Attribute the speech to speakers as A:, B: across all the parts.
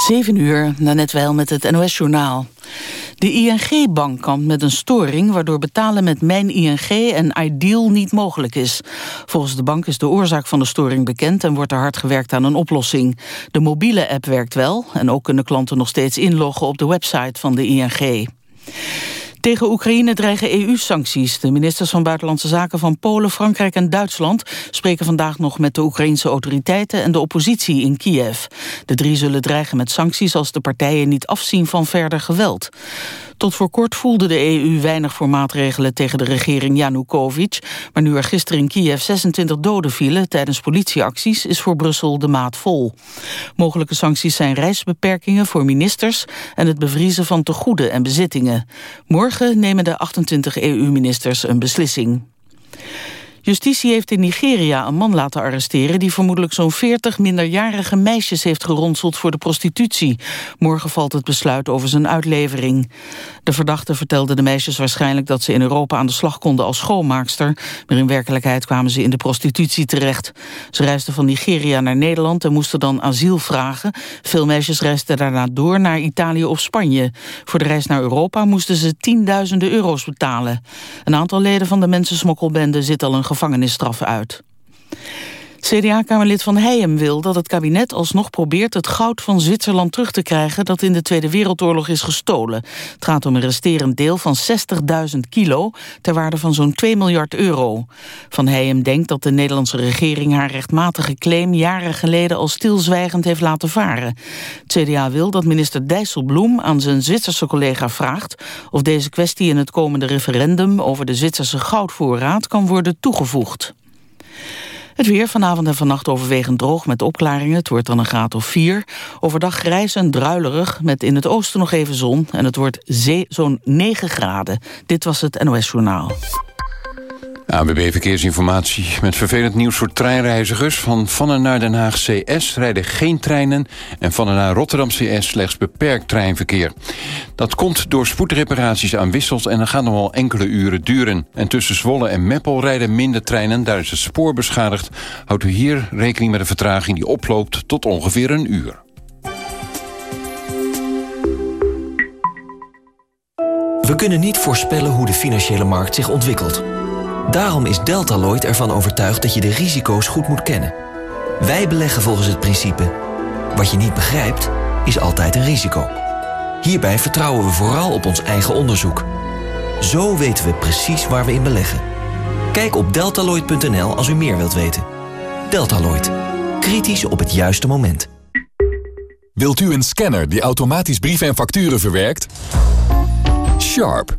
A: 7 uur, net wel met het NOS-journaal. De ING-bank kampt met een storing... waardoor betalen met Mijn ING en Ideal niet mogelijk is. Volgens de bank is de oorzaak van de storing bekend... en wordt er hard gewerkt aan een oplossing. De mobiele app werkt wel... en ook kunnen klanten nog steeds inloggen op de website van de ING. Tegen Oekraïne dreigen EU-sancties. De ministers van Buitenlandse Zaken van Polen, Frankrijk en Duitsland... spreken vandaag nog met de Oekraïnse autoriteiten en de oppositie in Kiev. De drie zullen dreigen met sancties als de partijen niet afzien van verder geweld. Tot voor kort voelde de EU weinig voor maatregelen tegen de regering Janukovic. Maar nu er gisteren in Kiev 26 doden vielen tijdens politieacties... is voor Brussel de maat vol. Mogelijke sancties zijn reisbeperkingen voor ministers... en het bevriezen van tegoeden en bezittingen. Morgen nemen de 28 EU-ministers een beslissing. Justitie heeft in Nigeria een man laten arresteren... die vermoedelijk zo'n 40 minderjarige meisjes heeft geronseld voor de prostitutie. Morgen valt het besluit over zijn uitlevering. De verdachte vertelde de meisjes waarschijnlijk dat ze in Europa aan de slag konden als schoonmaakster. Maar in werkelijkheid kwamen ze in de prostitutie terecht. Ze reisden van Nigeria naar Nederland en moesten dan asiel vragen. Veel meisjes reisden daarna door naar Italië of Spanje. Voor de reis naar Europa moesten ze tienduizenden euro's betalen. Een aantal leden van de mensensmokkelbende zit al een gevangenisstraf uit. CDA-kamerlid Van Heijem wil dat het kabinet alsnog probeert het goud van Zwitserland terug te krijgen dat in de Tweede Wereldoorlog is gestolen. Het gaat om een resterend deel van 60.000 kilo ter waarde van zo'n 2 miljard euro. Van Heijem denkt dat de Nederlandse regering haar rechtmatige claim jaren geleden al stilzwijgend heeft laten varen. CDA wil dat minister Dijsselbloem aan zijn Zwitserse collega vraagt of deze kwestie in het komende referendum over de Zwitserse goudvoorraad kan worden toegevoegd. Het weer vanavond en vannacht overwegend droog met opklaringen. Het wordt dan een graad of 4. Overdag grijs en druilerig met in het oosten nog even zon. En het wordt zo'n 9 graden. Dit was het NOS Journaal.
B: ABB Verkeersinformatie met vervelend nieuws voor treinreizigers. Van van en naar Den Haag CS rijden geen treinen... en van en naar Rotterdam CS slechts beperkt treinverkeer. Dat komt door spoedreparaties aan wissels... en dan gaat nog wel enkele uren duren. En tussen Zwolle en Meppel rijden minder treinen. Daar is het spoor beschadigd. Houdt u hier rekening met een vertraging die oploopt tot ongeveer een uur.
C: We kunnen niet voorspellen hoe de financiële markt zich ontwikkelt... Daarom is Deltaloid ervan overtuigd dat je de risico's goed moet kennen. Wij beleggen volgens het principe... wat je niet begrijpt, is altijd een risico. Hierbij vertrouwen we vooral op ons eigen onderzoek. Zo weten we precies waar we in beleggen. Kijk op deltaloid.nl als u meer wilt weten. Deltaloid. Kritisch op het juiste moment.
D: Wilt u een scanner die automatisch brieven en facturen verwerkt? Sharp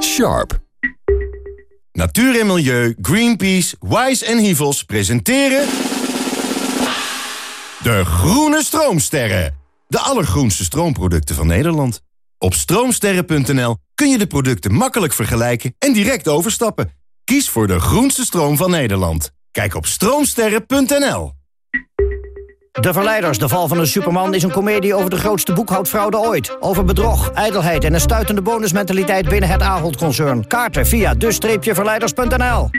D: Sharp.
E: Natuur en Milieu, Greenpeace, Wise en Hivels presenteren... De Groene Stroomsterren. De allergroenste stroomproducten van Nederland. Op stroomsterren.nl kun je de producten makkelijk vergelijken en direct overstappen. Kies voor de groenste stroom van Nederland. Kijk op stroomsterren.nl.
F: De Verleiders, de val van een superman, is een komedie over de grootste boekhoudfraude ooit. Over bedrog, ijdelheid en een stuitende bonusmentaliteit binnen het Ahold-concern. Kaarten via de-verleiders.nl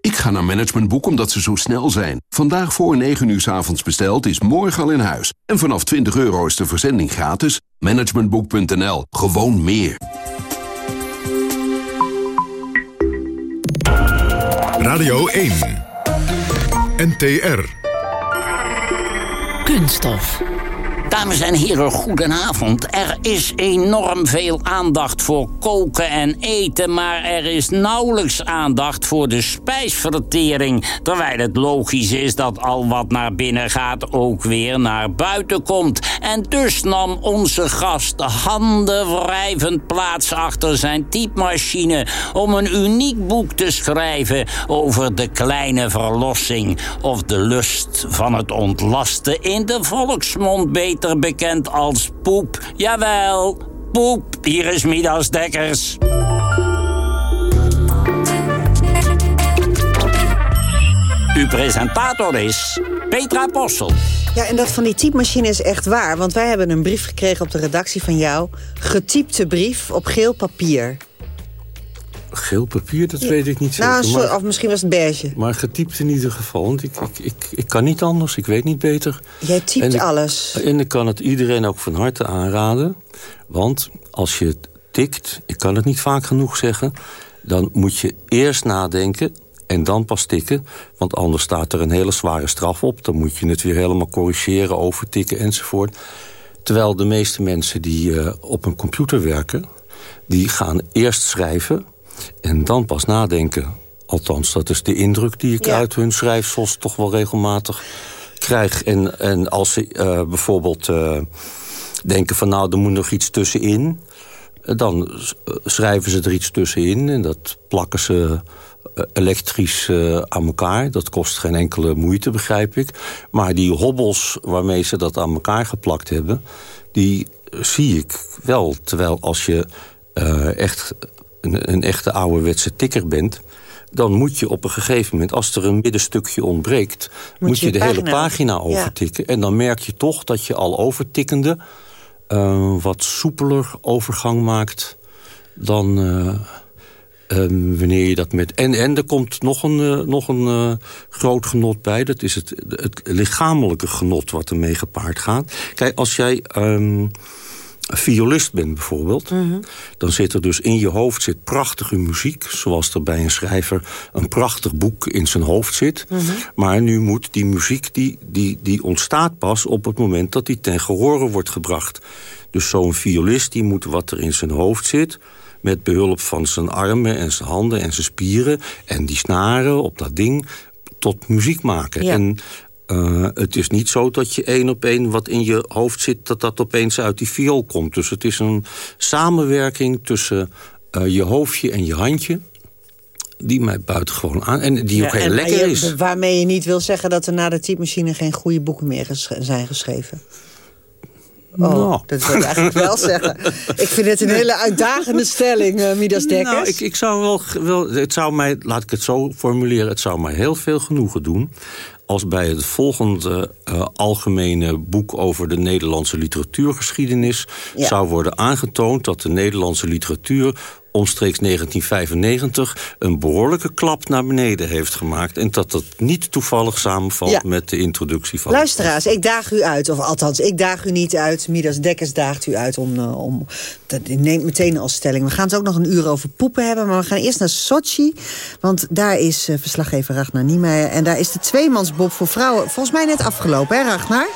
G: Ik ga naar Managementboek omdat ze zo snel zijn. Vandaag voor 9 uur s avonds besteld is morgen al in huis. En vanaf 20 euro is de verzending gratis. Managementboek.nl. Gewoon meer.
H: Radio 1. NTR.
A: Kunststof.
I: Dames en heren, goedenavond. Er is enorm veel aandacht voor koken en eten... maar er is nauwelijks aandacht voor de spijsvertering... terwijl het logisch is dat al wat naar binnen gaat ook weer naar buiten komt. En dus nam onze gast handen wrijvend plaats achter zijn typemachine... om een uniek boek te schrijven over de kleine verlossing... of de lust van het ontlasten in de volksmond beter bekend als poep. Jawel, poep. Hier is Midas Dekkers. Uw presentator is Petra Possel.
J: Ja, en dat van die typemachine is echt waar. Want wij hebben een brief gekregen op de redactie van jou. Getypte brief op geel papier.
K: Geel papier, dat weet ik niet
J: nou. Maar, of misschien was het beige.
K: Maar getypt in ieder geval. Want ik, ik, ik, ik kan niet anders, ik weet niet beter.
J: Jij typt
K: en
J: alles.
K: En ik kan het iedereen ook van harte aanraden. Want als je tikt, ik kan het niet vaak genoeg zeggen... dan moet je eerst nadenken en dan pas tikken. Want anders staat er een hele zware straf op. Dan moet je het weer helemaal corrigeren, overtikken enzovoort. Terwijl de meeste mensen die uh, op een computer werken... die gaan eerst schrijven en dan pas nadenken. Althans, dat is de indruk die ik ja. uit hun schrijfsels toch wel regelmatig krijg. En, en als ze uh, bijvoorbeeld uh, denken van nou, er moet nog iets tussenin... dan schrijven ze er iets tussenin en dat plakken ze elektrisch uh, aan elkaar. Dat kost geen enkele moeite, begrijp ik. Maar die hobbels waarmee ze dat aan elkaar geplakt hebben... die zie ik wel. Terwijl als je uh, echt een, een echte ouderwetse tikker bent dan moet je op een gegeven moment, als er een middenstukje ontbreekt... moet, moet je, je de pagina. hele pagina overtikken. Ja. En dan merk je toch dat je al overtikkende... Uh, wat soepeler overgang maakt dan uh, um, wanneer je dat met... En, en er komt nog een, uh, nog een groot genot bij. Dat is het, het lichamelijke genot wat ermee gepaard gaat. Kijk, als jij... Um, violist bent bijvoorbeeld... Mm -hmm. dan zit er dus in je hoofd zit prachtige muziek... zoals er bij een schrijver een prachtig boek in zijn hoofd zit. Mm -hmm. Maar nu moet die muziek, die, die, die ontstaat pas op het moment... dat die ten gehore wordt gebracht. Dus zo'n violist die moet wat er in zijn hoofd zit met behulp van zijn armen en zijn handen en zijn spieren... en die snaren op dat ding tot muziek maken. Ja. En uh, het is niet zo dat je één op één wat in je hoofd zit... dat dat opeens uit die viool komt. Dus het is een samenwerking tussen uh, je hoofdje en je handje die mij buitengewoon aan... en die ja, ook heel lekker
J: je,
K: is.
J: Waarmee je niet wil zeggen dat er na de typemachine... geen goede boeken meer ges zijn geschreven. Oh, nou. dat wil ik eigenlijk wel zeggen. Ik vind het een hele uitdagende stelling, uh, Midas Dekkers.
K: Nou, ik, ik zou wel, wel... Het zou mij, laat ik het zo formuleren... het zou mij heel veel genoegen doen als bij het volgende uh, algemene boek over de Nederlandse literatuurgeschiedenis... Ja. zou worden aangetoond dat de Nederlandse literatuur omstreeks 1995 een behoorlijke klap naar beneden heeft gemaakt. En dat dat niet toevallig samenvalt ja. met de introductie van...
J: Luisteraars, ik daag u uit. Of althans, ik daag u niet uit. Midas Dekkers daagt u uit om... Uh, om dat neemt meteen als stelling. We gaan het ook nog een uur over poepen hebben. Maar we gaan eerst naar Sochi. Want daar is uh, verslaggever Ragnar Niemeyer. En daar is de tweemansbob voor vrouwen volgens mij net afgelopen, hè Ragnar?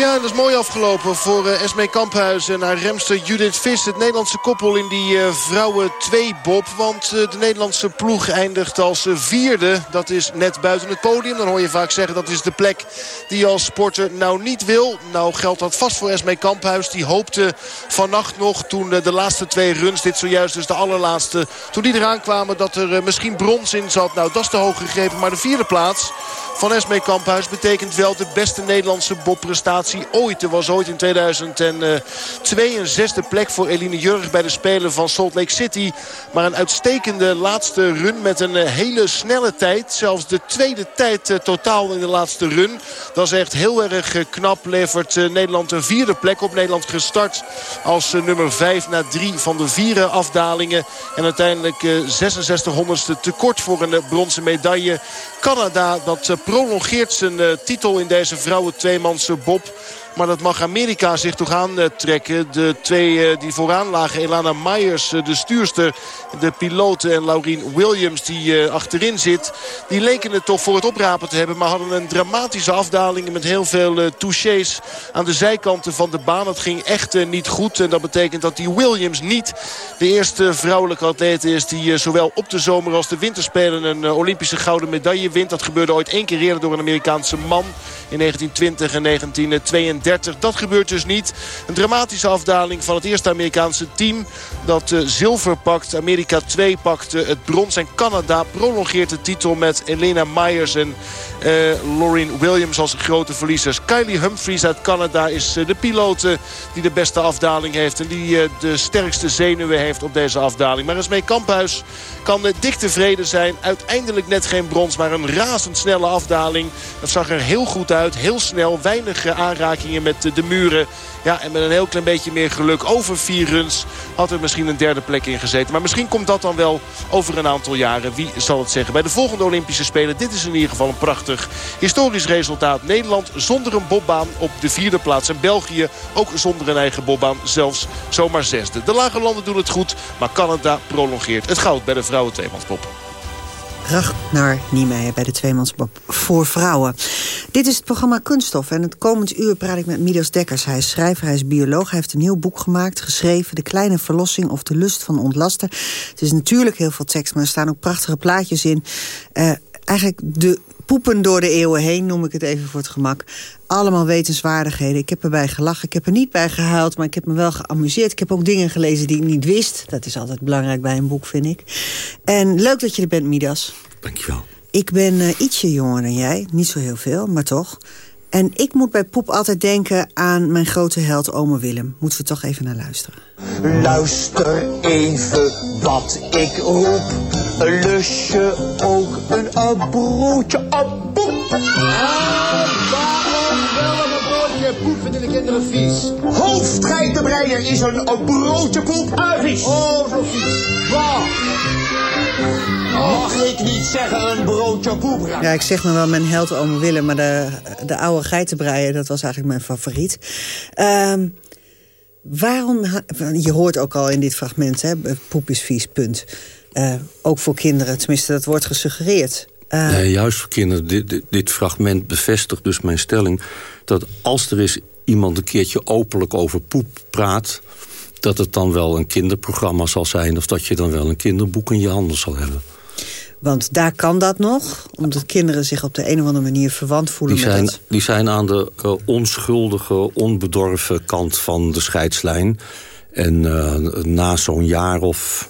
L: Ja, dat is mooi afgelopen voor uh, Esmee Kamphuis en haar remster Judith Vis. Het Nederlandse koppel in die uh, vrouwen 2-bob. Want uh, de Nederlandse ploeg eindigt als vierde. Dat is net buiten het podium. Dan hoor je vaak zeggen dat is de plek die als sporter nou niet wil. Nou geldt dat vast voor Esmee Kamphuis. Die hoopte vannacht nog toen de laatste twee runs, dit zojuist dus de allerlaatste... toen die eraan kwamen dat er misschien brons in zat. Nou, dat is te hoog gegrepen. Maar de vierde plaats van Esmee Kamphuis betekent wel de beste Nederlandse bobprestatie ooit. Er was ooit in 2002 een zesde plek voor Eline Jurg bij de Spelen van Salt Lake City. Maar een uitstekende laatste run met een hele snelle tijd. Zelfs de tweede tijd totaal in de laatste run. Dat is echt heel erg knap. Levert Nederland een vierde plek op. Nederland gestart als nummer 5 na drie van de vier afdalingen. En uiteindelijk 66 honderdste tekort voor een bronzen medaille. Canada dat prolongeert zijn titel in deze vrouwen tweemanse bob. Maar dat mag Amerika zich toch aantrekken. De twee die vooraan lagen, Elana Myers, de stuurster, de piloten en Laurien Williams die achterin zit. Die leken het toch voor het oprapen te hebben. Maar hadden een dramatische afdaling met heel veel touches aan de zijkanten van de baan. Het ging echt niet goed. En dat betekent dat die Williams niet de eerste vrouwelijke atleet is... die zowel op de zomer als de winterspelen een Olympische gouden medaille wint. Dat gebeurde ooit één keer eerder door een Amerikaanse man in 1920 en 1932. Dat gebeurt dus niet. Een dramatische afdaling van het eerste Amerikaanse team dat uh, zilver pakt. Amerika 2 pakt het brons en Canada prolongeert de titel met Elena Myers en uh, Williams als grote verliezers. Kylie Humphries uit Canada is de piloot die de beste afdaling heeft en die de sterkste zenuwen heeft op deze afdaling. Maar Esmee Kamphuis kan dik tevreden zijn. Uiteindelijk net geen brons, maar een razendsnelle afdaling. Dat zag er heel goed uit, heel snel. Weinig aanrakingen met de muren. Ja, en met een heel klein beetje meer geluk over vier runs had er misschien een derde plek in gezeten. Maar misschien komt dat dan wel over een aantal jaren. Wie zal het zeggen? Bij de volgende Olympische Spelen. Dit is in ieder geval een prachtig historisch resultaat. Nederland zonder een bobbaan op de vierde plaats. En België ook zonder een eigen bobbaan. Zelfs zomaar zesde. De lage landen doen het goed. Maar Canada prolongeert het goud bij de vrouwen tweemanspop.
J: Naar Niemeyer bij de Tweemansbop voor vrouwen. Dit is het programma Kunststof en het komend uur praat ik met Midas Dekkers. Hij is schrijver, hij is bioloog, hij heeft een nieuw boek gemaakt, geschreven... De Kleine Verlossing of de Lust van Ontlasten. Het is natuurlijk heel veel tekst, maar er staan ook prachtige plaatjes in. Uh, eigenlijk de poepen door de eeuwen heen, noem ik het even voor het gemak. Allemaal wetenswaardigheden. Ik heb erbij gelachen, ik heb er niet bij gehuild... maar ik heb me wel geamuseerd. Ik heb ook dingen gelezen die ik niet wist. Dat is altijd belangrijk bij een boek, vind ik. En leuk dat je er bent, Midas.
K: Dankjewel.
J: Ik ben uh, ietsje jonger dan jij. Niet zo heel veel, maar toch. En ik moet bij Poep altijd denken aan mijn grote held Ome Willem. Moeten we toch even naar luisteren.
M: Luister even wat ik roep. Lus je ook een, broodje op poep?
N: Ah, waarom wel een broodje poep vinden de kinderen vies?
M: Hoofdgeitenbreier is een, een broodje poep. Ah, vies.
N: Oh, zo vies. Waar?
M: Mag ik niet zeggen een broodje poep?
J: Ja, ik zeg nog wel mijn held Ome Willem, maar de, de oude geitenbreien, dat was eigenlijk mijn favoriet. Um, waarom, je hoort ook al in dit fragment, hè, poep is vies, punt. Uh, ook voor kinderen, tenminste dat wordt gesuggereerd.
K: Uh, nee, juist voor kinderen. Dit, dit, dit, fragment bevestigt dus mijn stelling... dat als er eens iemand een keertje openlijk over poep praat... dat het dan wel een kinderprogramma zal zijn... of dat je dan wel een kinderboek in je handen zal hebben.
J: Want daar kan dat nog, omdat kinderen zich op de een of andere manier verwant voelen.
K: Die zijn,
J: met
K: die zijn aan de uh, onschuldige, onbedorven kant van de scheidslijn. En uh, na zo'n jaar of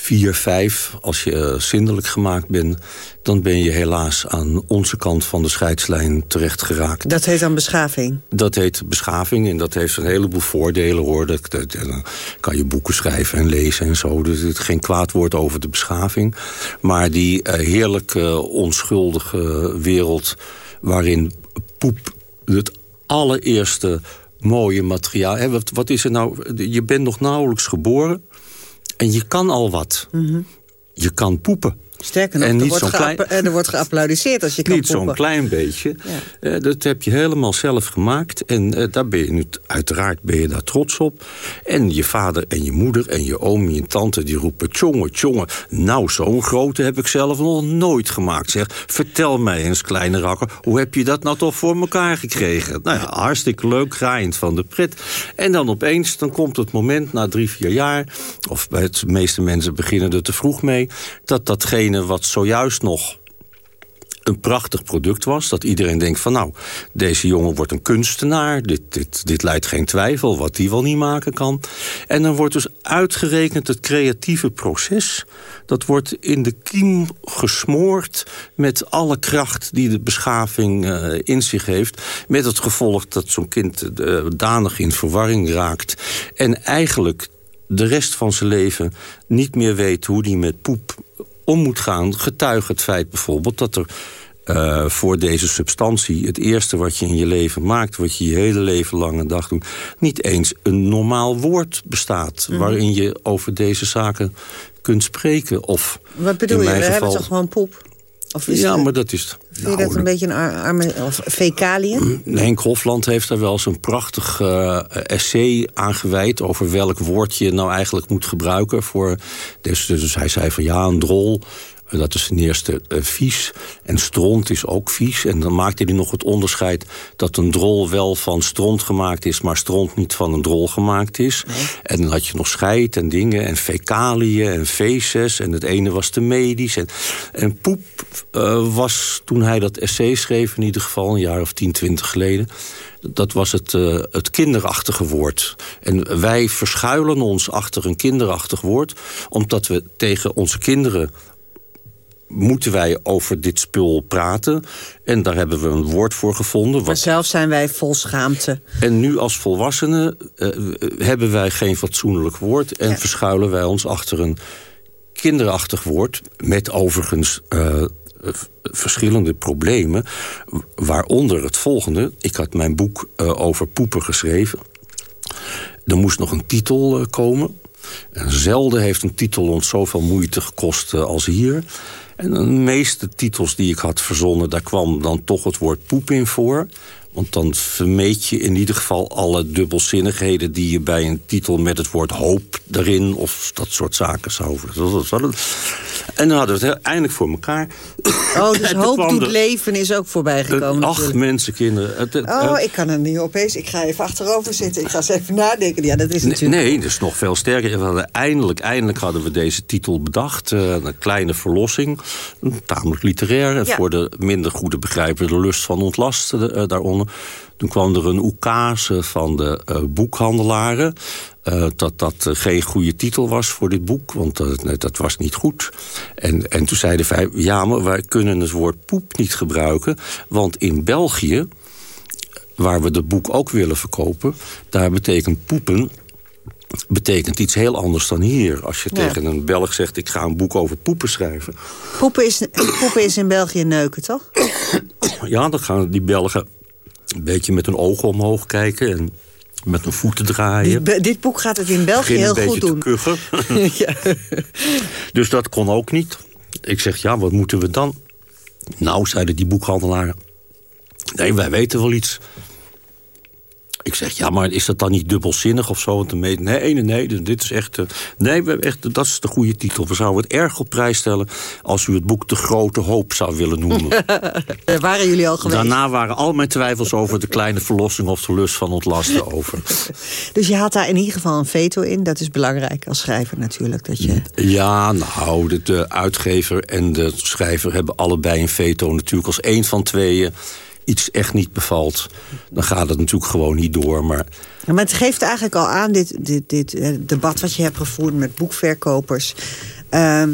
K: vier, vijf, als je uh, zindelijk gemaakt bent... dan ben je helaas aan onze kant van de scheidslijn terecht geraakt.
J: Dat heet dan beschaving?
K: Dat heet beschaving en dat heeft een heleboel voordelen. hoor. Dat, dat, dan kan je boeken schrijven en lezen en zo. Dus het is geen kwaad woord over de beschaving. Maar die uh, heerlijke, onschuldige wereld... waarin poep het allereerste mooie materiaal... Hè, wat, wat is er nou? Je bent nog nauwelijks geboren... En je kan al wat.
J: Mm -hmm.
K: Je kan poepen.
J: Sterker nog,
K: en
J: er,
K: niet
J: wordt
K: zo'n klein...
J: er wordt als je kan
K: Niet zo'n klein beetje. Ja. Uh, dat heb je helemaal zelf gemaakt. En uh, daar ben je nu, uiteraard ben je daar trots op. En je vader en je moeder en je oom en je tante... die roepen, tjonge, tjonge. Nou, zo'n grote heb ik zelf nog nooit gemaakt. Zeg, vertel mij eens, kleine rakker... hoe heb je dat nou toch voor elkaar gekregen? Nou ja, hartstikke leuk, graaiend van de pret. En dan opeens, dan komt het moment na drie, vier jaar... of bij de meeste mensen beginnen er te vroeg mee... dat datgene wat zojuist nog een prachtig product was. Dat iedereen denkt van nou, deze jongen wordt een kunstenaar. Dit, dit, dit leidt geen twijfel wat die wel niet maken kan. En dan wordt dus uitgerekend het creatieve proces. Dat wordt in de kiem gesmoord met alle kracht die de beschaving uh, in zich heeft. Met het gevolg dat zo'n kind uh, danig in verwarring raakt. En eigenlijk de rest van zijn leven niet meer weet hoe die met poep om moet gaan, getuigt het feit bijvoorbeeld dat er uh, voor deze substantie, het eerste wat je in je leven maakt, wat je je hele leven lang een dag doet, niet eens een normaal woord bestaat mm -hmm. waarin je over deze zaken kunt spreken. Of
J: wat bedoel
K: in
J: je?
K: mijn
J: We
K: geval,
J: hebben toch gewoon poep?
K: ja, maar dat is...
J: Vind je dat een beetje een ar- arme... of fecaliën?
K: Henk Hofland heeft daar wel eens een prachtig eh, essay aan gewijd... over welk woord je nou eigenlijk moet gebruiken. Voor, dus, dus hij zei van ja, een drol, dat is ten eerste eh, vies. En stront is ook vies. En dan maakte hij nog het onderscheid dat een drol wel van stront gemaakt is... maar stront niet van een drol gemaakt is. En dan had je nog scheid en dingen en fecaliën en feces. En het ene was te medisch. En, en poep eh, was, toen hij dat essay schreef... in ieder geval een jaar of 10, 20 geleden... dat was het, eh, het kinderachtige woord. En wij verschuilen ons achter een kinderachtig woord... omdat we tegen onze kinderen moeten wij over dit spul praten. En daar hebben we een woord voor gevonden.
J: Maar
K: Wat,
J: zelf zijn wij vol schaamte.
K: en nu als volwassenen eh, hebben wij geen fatsoenlijk woord... en verschuilen wij ons achter een kinderachtig woord... met overigens eh, verschillende problemen. Waaronder het volgende. Ik had mijn boek eh, over poepen geschreven. Er moest nog een titel eh, komen. En zelden heeft een titel ons zoveel moeite gekost eh, als hier. En de meeste titels die ik had verzonnen... daar kwam dan toch het woord poep in voor. Want dan vermeed je in ieder geval alle dubbelzinnigheden... die je bij een titel met het woord hoop erin... of dat soort zaken zou... En dan hadden we het eindelijk voor elkaar.
J: Oh, dus hoop doet leven is ook voorbij gekomen
K: Ach,
J: natuurlijk.
K: mensen, kinderen. Het- het-
J: Oh, ik kan er nu opeens... Ik ga even achterover zitten. Ik ga eens even nadenken. Ja, dat is
K: Nee,
J: natuurlijk...
K: nee, dat is nog veel sterker. We hadden eindelijk, eindelijk hadden we deze titel bedacht. eh, een kleine verlossing. Tamelijk literair. En
J: Ja.
K: voor de minder goede begrijper de lust van ontlasten eh, daaronder. Toen kwam er een oekase van de eh, boekhandelaren. eh, dat dat eh, geen goede titel was voor dit boek. Want nee, dat was niet goed. En, en toen zeiden wij, ja, maar wij kunnen het woord poep niet gebruiken. Want in België waar we het boek ook willen verkopen... daar betekent poepen betekent iets heel anders dan hier. Als je
J: Ja.
K: tegen een Belg zegt, ik ga een boek over poepen schrijven...
J: Poepen is, poepen is in België neuken, toch?
K: ja, dan gaan die Belgen een beetje met hun ogen omhoog kijken... en met hun voeten draaien.
J: Dit, dit boek gaat het in België heel
K: een
J: goed
K: beetje
J: doen.
K: te kuchen. Dus dat kon ook niet. Ik zeg, ja, wat moeten we dan? Nou, zeiden die boekhandelaren... nee, wij weten wel iets. Ik zeg, ja, maar is dat dan niet dubbelzinnig of zo? Want me- nee, nee, nee, dit is echt... eh, nee, we, echt, dat is de goede titel. We zouden het erg op prijs stellen... als u het boek De Grote Hoop zou willen noemen.
J: Daar waren jullie al geweest.
K: Daarna waren al mijn twijfels over de kleine verlossing... of de lust van ontlasten over.
J: Dus je had daar in ieder geval een veto in. Dat is belangrijk als schrijver natuurlijk. Dat je...
K: Ja, nou, de, de uitgever en de schrijver hebben allebei een veto. Natuurlijk als één van tweeën iets echt niet bevalt... dan gaat het natuurlijk gewoon niet door. Maar
J: maar het geeft eigenlijk al aan, dit, dit, dit eh, debat wat je hebt gevoerd met boekverkopers... ehm,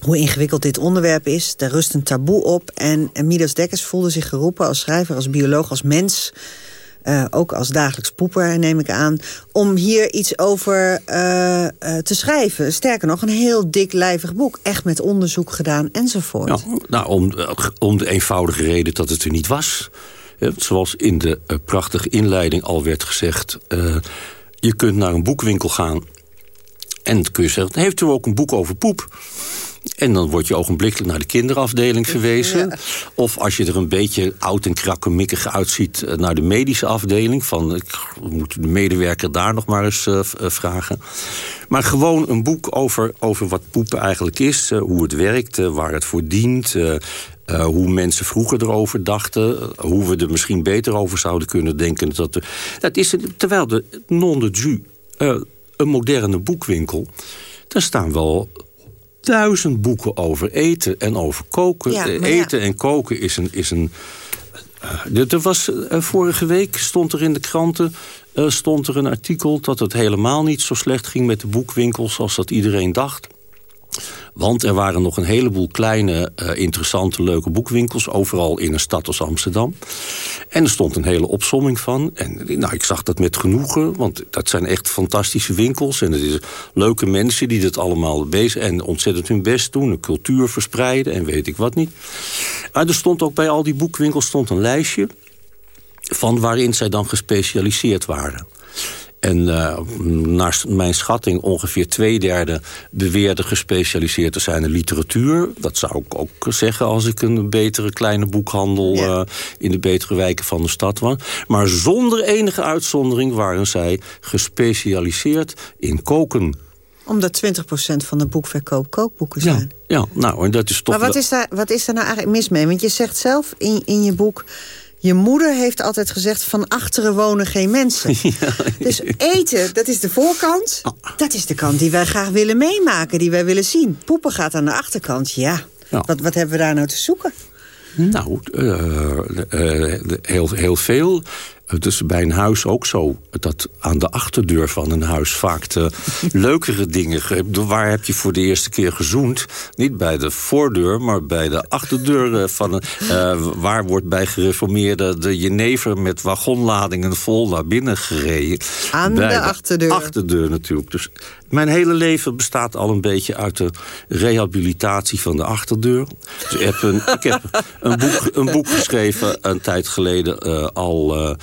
J: hoe ingewikkeld dit onderwerp is. Er rust een taboe op. En Midas Dekkers voelde zich geroepen als schrijver, als bioloog, als mens... eh, ook als dagelijks poeper, neem ik aan... om hier iets over eh, eh, te schrijven. Sterker nog, een heel dik lijvig boek. Echt met onderzoek gedaan enzovoort.
K: ja, nou, om, om de eenvoudige reden dat het er niet was. Zoals in de prachtige inleiding al werd gezegd... je kunt naar een boekwinkel gaan en kun je zeggen... heeft u ook een boek over poep? En dan word je ogenblikkelijk naar de kinderafdeling verwezen. Of als je er een beetje oud en krakkemikkig uitziet... eh, naar de medische afdeling. Van, ik moet de medewerker daar nog maar eens eh, eh, vragen. Maar gewoon een boek over, over wat poepen eigenlijk is. hoe het werkt, waar het voor dient... hoe mensen vroeger erover dachten. hoe we er misschien beter over zouden kunnen denken. Dat, dat is, terwijl de non de eh, een moderne boekwinkel... daar staan wel duizend boeken over eten en over koken.
J: Ja,
K: Eh,
J: ja.
K: eten en koken is een... Is een uh, er was, uh, vorige week stond er in de kranten stond er een artikel... dat het helemaal niet zo slecht ging met de boekwinkels... als dat iedereen dacht. Want er waren nog een heleboel kleine, uh, interessante, leuke boekwinkels... overal in een stad als Amsterdam. En er stond een hele opsomming van. En nou, ik zag dat met genoegen, want dat zijn echt fantastische winkels... en het is leuke mensen die dit allemaal bezig... en ontzettend hun best doen, een cultuur verspreiden en weet ik wat niet. Maar er stond ook bij al die boekwinkels stond een lijstje... van waarin zij dan gespecialiseerd waren. En uh, naar mijn schatting ongeveer twee derde beweerde gespecialiseerd te zijn in literatuur. Dat zou ik ook zeggen als ik een betere kleine boekhandel ja. uh, in de betere wijken van de stad was. Maar zonder enige uitzondering waren zij gespecialiseerd in koken
J: omdat 20% van de boekverkoop kookboeken zijn.
K: Ja, ja, nou, en dat is toch...
J: Maar wat is, daar, wat is daar nou eigenlijk mis mee? Want je zegt zelf in, in je boek... Je moeder heeft altijd gezegd, van achteren wonen geen mensen. Ja, dus eten, dat is de voorkant. Dat is de kant die wij graag willen meemaken, die wij willen zien. Poepen gaat aan de achterkant, ja. ja. Wat, wat hebben we daar nou te zoeken?
K: Nou, uh, uh, heel, heel veel. Het is bij een huis ook zo dat aan de achterdeur van een huis vaak de leukere dingen... Waar heb je voor de eerste keer gezoend? Niet bij de voordeur, maar bij de achterdeur van een... Uh, waar wordt bij gereformeerden de jenever met wagonladingen vol naar binnen gereden?
J: Aan bij de achterdeur.
K: De achterdeur natuurlijk. Dus mijn hele leven bestaat al een beetje uit de rehabilitatie van de achterdeur. Dus ik heb een, ik heb een, boek, een boek geschreven een tijd geleden uh, al... Uh,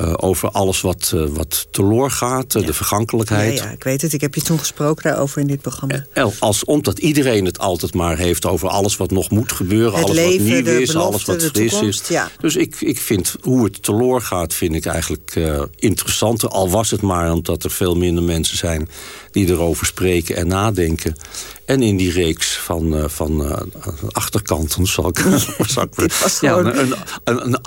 K: uh, over alles wat, uh, wat teloor gaat, uh, ja. de vergankelijkheid.
J: Ja, ja, ik weet het. Ik heb je toen gesproken daarover in dit programma.
K: Als, omdat iedereen het altijd maar heeft over alles wat nog moet gebeuren.
J: Het
K: alles
J: leven,
K: wat nieuw is,
J: belofte,
K: alles wat fris is.
J: Ja.
K: Dus ik, ik vind hoe het teloor gaat, vind ik eigenlijk interessanter. Al was het maar omdat er veel minder mensen zijn die erover spreken en nadenken. En in die reeks van, uh, van uh, achterkanten zal ik... zal ik ja, een, een,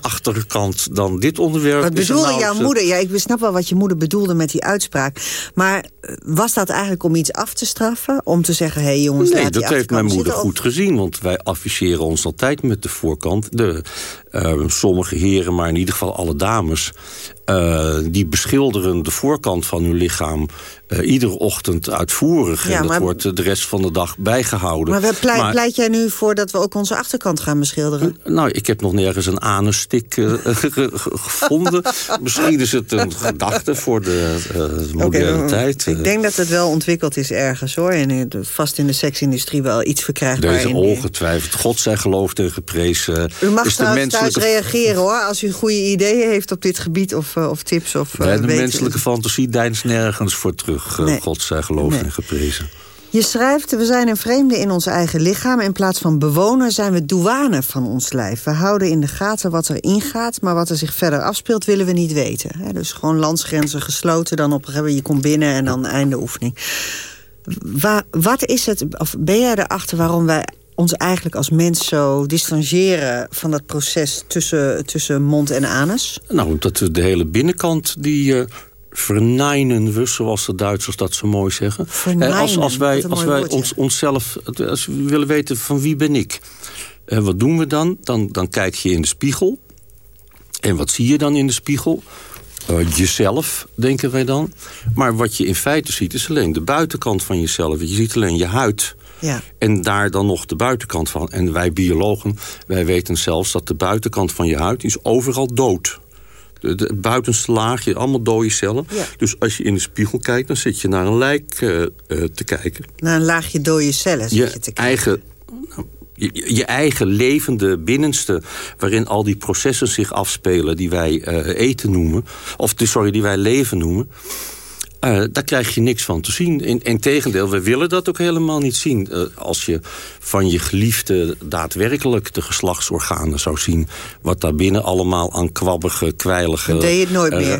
K: achterkant dan dit onderwerp.
J: Wat bedoelde jouw moeder? Ja, ik snap wel wat je moeder bedoelde met die uitspraak. Maar was dat eigenlijk om iets af te straffen? Om te zeggen, hé hey, jongens,
K: Nee,
J: laat
K: dat heeft mijn moeder
J: zitten,
K: goed gezien. Want wij afficheren ons altijd met de voorkant. De, uh, sommige heren, maar in ieder geval alle dames... Uh, die beschilderen de voorkant van hun lichaam uh, iedere ochtend uitvoerig.
J: Ja,
K: en dat
J: maar-
K: wordt de rest van de dag bijgehouden.
J: Maar, pleit, pleit jij nu voor dat we ook onze achterkant gaan beschilderen?
K: Nou, ik heb nog nergens een anusstik uh, gevonden. Misschien is het een gedachte voor de moderne
J: Oké,
K: tijd.
J: Ik denk dat het wel ontwikkeld is ergens, hoor. En eh, vast in de seksindustrie wel iets verkrijgbaar.
K: Deze ongetwijfeld. God zij geloofd en geprezen.
J: U mag
K: is de
J: trouwens
K: menselijke
J: reageren, hoor. Als u goede ideeën heeft op dit gebied of, eh, of tips. Of, eh,
K: de
J: weet-
K: menselijke fantasie deinst nergens voor terug.
J: Nee.
K: God zij geloofd
J: Nee.
K: en geprezen.
J: Je schrijft, we zijn een vreemde in ons eigen lichaam. In plaats van bewoner zijn we douane van ons lijf. We houden in de gaten wat er ingaat, maar wat er zich verder afspeelt willen we niet weten. Dus gewoon landsgrenzen gesloten, dan op een je komt binnen en dan einde oefening. Wa- wat is het, of ben jij erachter waarom wij ons eigenlijk als mens zo distancieren van dat proces tussen, tussen mond en anus?
K: Nou, omdat we de hele binnenkant die... uh, vernijnen we, zoals de Duitsers dat zo mooi zeggen.
J: Vernijnen,
K: Eh, als, als wij, als wij
J: woord, ja.
K: ons, onszelf, als we willen weten van wie ben ik... Eh, wat doen we dan? dan? Dan kijk je in de spiegel. En wat zie je dan in de spiegel? Jezelf, denken wij dan. Maar wat je in feite ziet, is alleen de buitenkant van jezelf. Je ziet alleen je huid.
J: Ja.
K: En daar dan nog de buitenkant van. En wij biologen, wij weten zelfs dat de buitenkant van je huid is overal dood. Het buitenste laagje, allemaal dode cellen.
J: Ja.
K: Dus als je in de spiegel kijkt, dan zit je naar een lijk eh, eh, te kijken.
J: Naar een laagje dode cellen zit je
K: Je
J: te kijken.
K: eigen, je, je eigen levende binnenste... waarin al die processen zich afspelen die wij eh, eten noemen... of sorry, die wij leven noemen... eh, daar krijg je niks van te zien. In, in tegendeel, we willen dat ook helemaal niet zien. Eh, als je van je geliefde daadwerkelijk de geslachtsorganen zou zien... wat daar binnen allemaal aan kwabbige, kwijlige...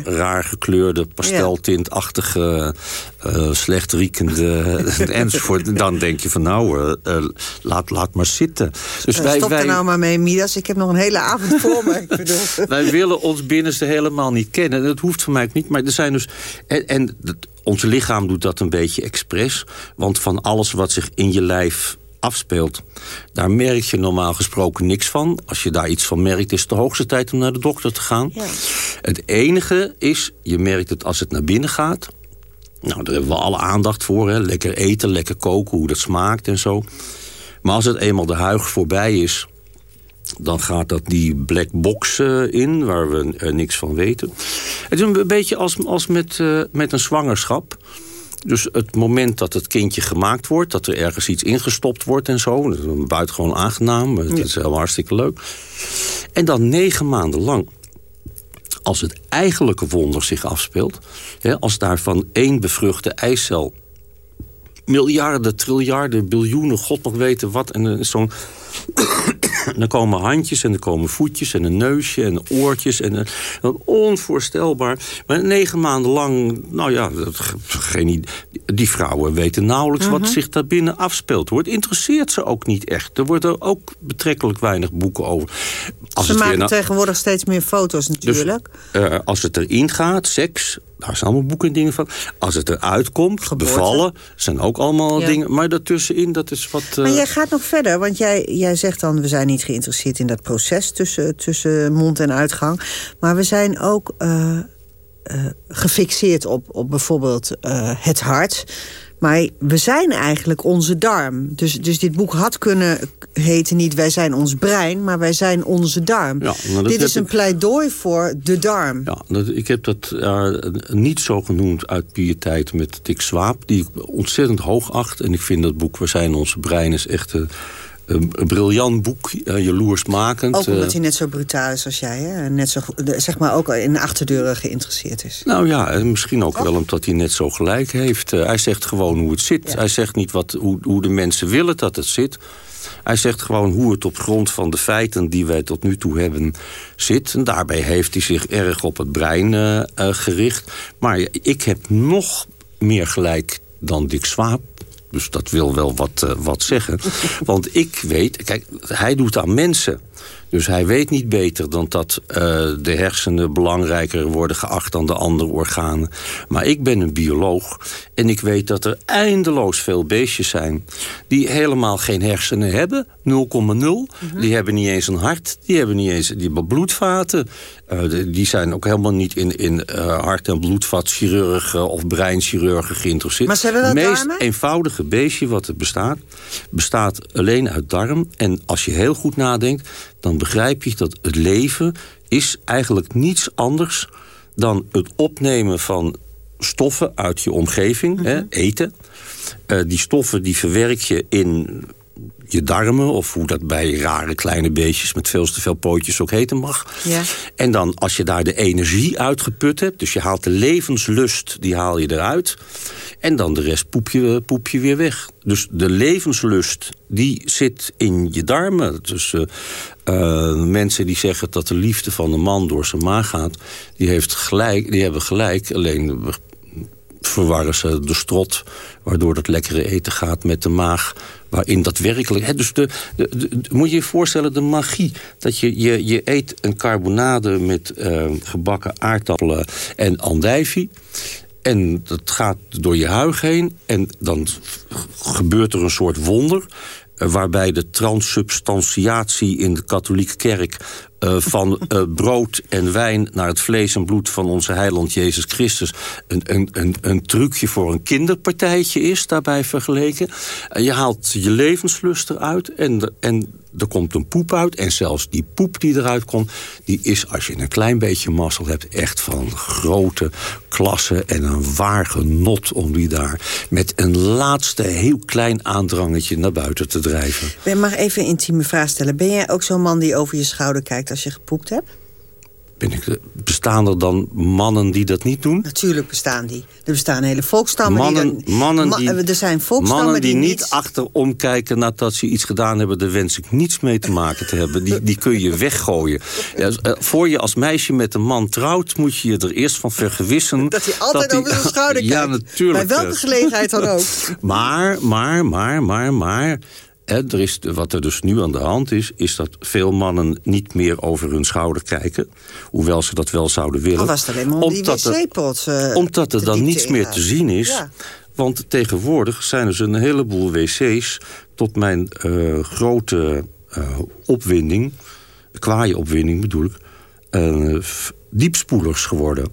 K: Eh, raar gekleurde, pasteltintachtige, eh slecht riekende enzovoort. Dan denk je van nou, eh, eh, laat, laat maar zitten. Dus wij,
J: Stop
K: wij,
J: er nou maar mee, Midas. Ik heb nog een hele avond voor me. Ik bedoel...
K: wij willen ons binnenste helemaal niet kennen. En Dat hoeft voor mij ook niet. Maar er zijn dus. En, en ons lichaam doet dat een beetje expres. Want van alles wat zich in je lijf afspeelt... daar merk je normaal gesproken niks van. Als je daar iets van merkt, is het de hoogste tijd om naar de dokter te gaan. Het enige is, je merkt het als het naar binnen gaat... Nou, daar hebben we alle aandacht voor. Hè. Lekker eten, lekker koken, hoe dat smaakt en zo. Maar als het eenmaal de huig voorbij is... dan gaat dat die black box eh, in, waar we eh, niks van weten. Het is een beetje als, als met, eh, met een zwangerschap. Dus het moment dat het kindje gemaakt wordt... dat er ergens iets ingestopt wordt en zo... dat is buitengewoon aangenaam, het is helemaal hartstikke leuk. En dan negen maanden lang als het eigenlijke wonder zich afspeelt... Hè, als daar van één bevruchte eicel miljarden, triljarden, biljoenen, god nog weten wat... en zo'n dan komen handjes en er komen voetjes en een neusje en oortjes. En een, onvoorstelbaar. Maar negen maanden lang, nou ja, geen, die vrouwen weten nauwelijks wat mhm. zich daar binnen afspeelt. Het interesseert ze ook niet echt. Er worden ook betrekkelijk weinig boeken over.
J: Als ze maken tegenwoordig steeds meer foto's dus, natuurlijk.
K: Dus, als het erin gaat, seks, daar zijn allemaal boeken en dingen van. Als het eruit komt, bevallen, zijn ook allemaal dingen. Maar daartussenin, dat is wat...
J: Maar jij gaat nog verder, want jij, jij zegt dan... we zijn niet geïnteresseerd in dat proces tussen, tussen mond en uitgang. Maar we zijn ook uh, gefixeerd op, op bijvoorbeeld het hart... Maar we zijn eigenlijk onze darm. Dus, dus dit boek had kunnen heten niet wij zijn ons brein... maar wij zijn onze darm. Ja, dit is een pleidooi voor de darm.
K: Ja, dat, ik heb dat uh, niet zo genoemd uit pietijd met Dick Swaap... die ik ontzettend hoog acht. En ik vind dat boek Wij zijn onze brein is echt... Uh, een, briljant boek, uh, jaloersmakend.
J: Ook omdat hij net zo brutaal is als jij, hè? Net zo, zeg maar ook in achterdeuren geïnteresseerd is.
K: Nou ja, en misschien ook wel omdat hij net zo gelijk heeft. Uh, hij zegt gewoon hoe het zit. Hij zegt niet wat, hoe, hoe de mensen willen dat het zit. Hij zegt gewoon hoe het op grond van de feiten die wij tot nu toe hebben zit. En daarbij heeft hij zich erg op het brein uh, gericht. Maar ik heb nog meer gelijk dan Dick Swaap dus dat wil wel wat, uh, wat zeggen. Want ik weet, kijk, hij doet aan mensen. Dus hij weet niet beter dan dat uh, de hersenen belangrijker worden geacht dan de andere organen. Maar ik ben een bioloog en ik weet dat er eindeloos veel beestjes zijn... die helemaal geen hersenen hebben, 0,0. Mm Die hebben niet eens een hart, die hebben niet eens die hebben bloedvaten. Uh, die zijn ook helemaal niet in, in uh, hart- en bloedvatchirurgen of breinchirurgen geïnteresseerd.
J: Maar Het
K: meest eenvoudige beestje wat er bestaat, bestaat alleen uit darm. En als je heel goed nadenkt, dan begrijp je dat het leven is eigenlijk niets anders dan het opnemen van stoffen uit je omgeving, hè, mhm. eten. Uh, die stoffen die verwerk je in je darmen... of hoe dat bij rare kleine beestjes met veel te veel pootjes ook heten mag. Ja. En dan als je daar de energie uitgeput hebt... dus je haalt de levenslust, die haal je eruit... en dan de rest poep je, poep je weer weg. Dus de levenslust, die zit in je darmen. Dus uh, mensen die zeggen dat de liefde van een man door zijn maag gaat... die, heeft gelijk, die hebben gelijk, alleen verwarren ze de strot... waardoor het lekkere eten gaat met de maag waarin dat werkelijk... Hè, dus de, moet je je voorstellen, de magie. Dat je, je, je eet een carbonade met uh, gebakken aardappelen en andijvie... En dat gaat door je huig heen. En dan gebeurt er een soort wonder. Eh, waarbij de transsubstantiatie in de katholieke kerk... Uh, van uh, brood en wijn naar het vlees en bloed van onze heiland Jezus Christus... een, een, een, een trucje voor een kinderpartijtje is, daarbij vergeleken. Uh, je haalt je levenslust eruit en, en er komt een poep uit. En zelfs die poep die eruit komt... die is, als je een klein beetje mazzel hebt... echt van grote klasse en een waar genot... om die daar met een laatste heel klein aandrangetje naar buiten te drijven.
J: Ik mag even een intieme vraag stellen. Ben jij ook zo'n man die over je schouder kijkt als je gepoept hebt?
K: Ben ik, bestaan er dan mannen die dat niet doen?
J: Natuurlijk bestaan die. Er bestaan hele volkstammen
K: mannen,
J: die...
K: mannen die,
J: er zijn volkstammen
K: mannen die,
J: die
K: niet achterom kijken nadat ze iets gedaan hebben... daar wens ik niets mee te maken te hebben. Die, die kun je weggooien. Ja, eh, voor je als meisje met een man trouwt... moet je je er eerst van vergewissen...
J: Dat hij altijd over zijn schouder kijkt.
K: Ja, natuurlijk.
J: Bij welke gelegenheid dan ook.
K: Maar, maar, maar, maar, maar er is, wat er dus nu aan de hand is, is dat veel mannen niet meer over hun schouder kijken. Hoewel ze dat wel zouden willen. Al
J: was het alleen maar om omdat die wc-pot
K: uh, Omdat er dan niets meer te zien is. Want tegenwoordig zijn er een heleboel wc's... tot mijn uh, grote uh, opwinding, kwaaie opwinding bedoel ik... diepspoelers geworden.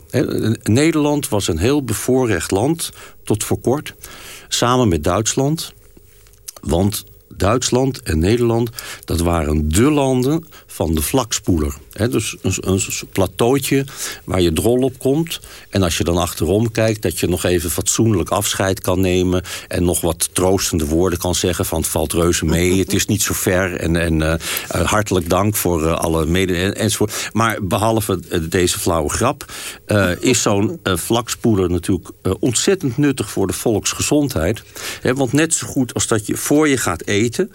K: Nederland was een heel bevoorrecht land, tot voor kort. Samen met Duitsland. Want Duitsland en Nederland... dat waren de landen van de vlakspoeler. He, dus een, een plateautje waar je drol op komt. En als je dan achterom kijkt, dat je nog even fatsoenlijk afscheid kan nemen... en nog wat troostende woorden kan zeggen van het valt reuze mee... het is niet zo ver en, en uh, hartelijk dank voor uh, alle mede... enzovoort. Maar behalve deze flauwe grap... is zo'n vlakspoeler natuurlijk ontzettend nuttig voor de volksgezondheid. He, want net zo goed als dat je voor je gaat eten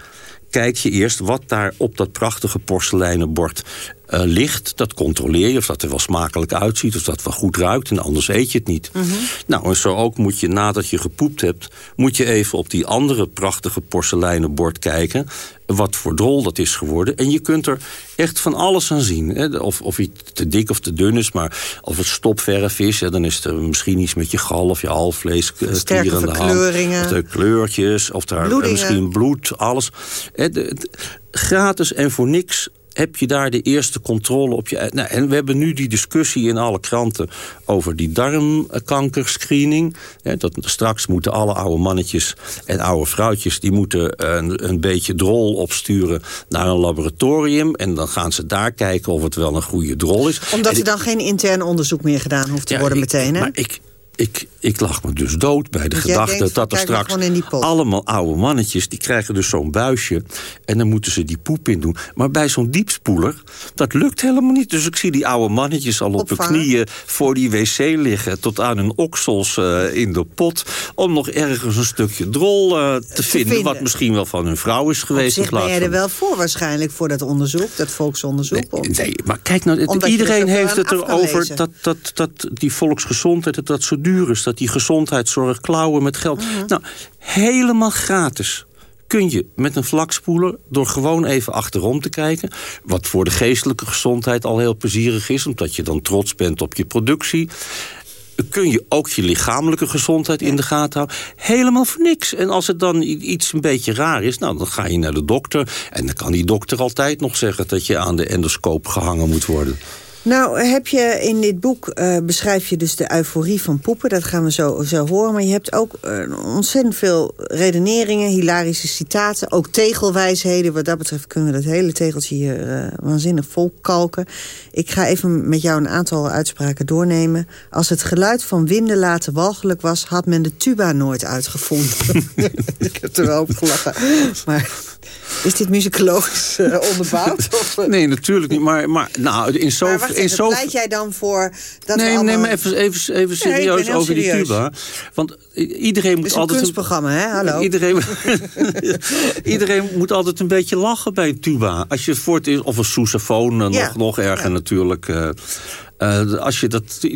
K: kijk je eerst wat daar op dat prachtige porseleinen bord uh, ligt. Dat controleer je of dat er wel smakelijk uitziet... of dat wel goed ruikt en anders eet je het niet.
J: Mhm.
K: Nou, en zo ook moet je nadat je gepoept hebt... moet je even op die andere prachtige porseleinen bord kijken... wat voor drol dat is geworden. En je kunt er echt van alles aan zien. Hè? Of, of iets te dik of te dun is, maar of het stopverf is... Hè, dan is er misschien iets met je gal of je alvlees, eh,
J: Sterke verkleuringen.
K: hand. Of de kleurtjes, of daar
J: Bloedingen.
K: misschien bloed, alles. Hè, de- de- gratis en voor niks heb je daar de eerste controle op je... Nou, en we hebben nu die discussie in alle kranten over die darmkankerscreening. Hè, dat, straks moeten alle oude mannetjes en oude vrouwtjes... die moeten een, een beetje drol opsturen naar een laboratorium... en dan gaan ze daar kijken of het wel een goede drol is.
J: Omdat
K: En
J: er dan geen intern onderzoek meer gedaan hoeft te
K: Ja,
J: worden meteen, hè?
K: Maar ik, ik, ik lag me dus dood bij de
J: Dus
K: gedachte
J: denkt,
K: dat er straks allemaal oude mannetjes... die krijgen dus zo'n buisje en dan moeten ze die poep in doen. Maar bij zo'n diepspoeler, dat lukt helemaal niet. Dus ik zie die oude mannetjes al op hun knieën voor die wc liggen... tot aan hun oksels eh, in de pot... om nog ergens een stukje drol eh, te, vinden,
J: vinden.
K: wat misschien wel van hun vrouw is
J: Op
K: geweest. in
J: zich ben jij er wel voor waarschijnlijk, voor dat onderzoek, dat volksonderzoek.
K: Nee, maar kijk nou, het-
J: je
K: iedereen
J: er zoveel
K: heeft het erover dat, dat, dat die volksgezondheid dat dat zo is. Dat die gezondheidszorg klauwen met geld.
J: Mhm.
K: Nou, helemaal gratis kun je met een vlakspoeler... door gewoon even achterom te kijken... wat voor de geestelijke gezondheid al heel plezierig is... omdat je dan trots bent op je productie kun je ook je lichamelijke gezondheid in de gaten houden. Helemaal voor niks. En als het dan iets een beetje raar is, nou, dan ga je naar de dokter. En dan kan die dokter altijd nog zeggen dat je aan de endoscoop gehangen moet worden.
J: Nou, heb je in dit boek eh, beschrijf je dus de euforie van poepen. Dat gaan we zo, zo horen. Maar je hebt ook eh, ontzettend veel redeneringen, hilarische citaten. Ook tegelwijsheden. Wat dat betreft kunnen we dat hele tegeltje hier eh, waanzinnig volkalken. Ik ga even met jou een aantal uitspraken doornemen. Als het geluid van winden laten walgelijk was... had men de tuba nooit uitgevonden. Ik heb er wel op gelachen. Maar is dit muzikologisch eh, onderbouwd? Of, eh?
K: Nee, natuurlijk niet. Maar, maar nou, in zo...
J: Maar wacht
K: in
J: even,
K: zo
J: pleit jij dan voor dat
K: nee,
J: allemaal...
K: nee, maar even, even, even
J: Nee,
K: serieus over die tuba. Want iedereen moet
J: Het is een
K: altijd...
J: kunstprogramma, hè? Hallo.
K: Iedereen, iedereen moet altijd een beetje lachen bij een tuba. Als je voor het is, of een sousaphone, eh,
J: Ja,
K: nog, nog erger
J: ja.
K: natuurlijk. als je dat,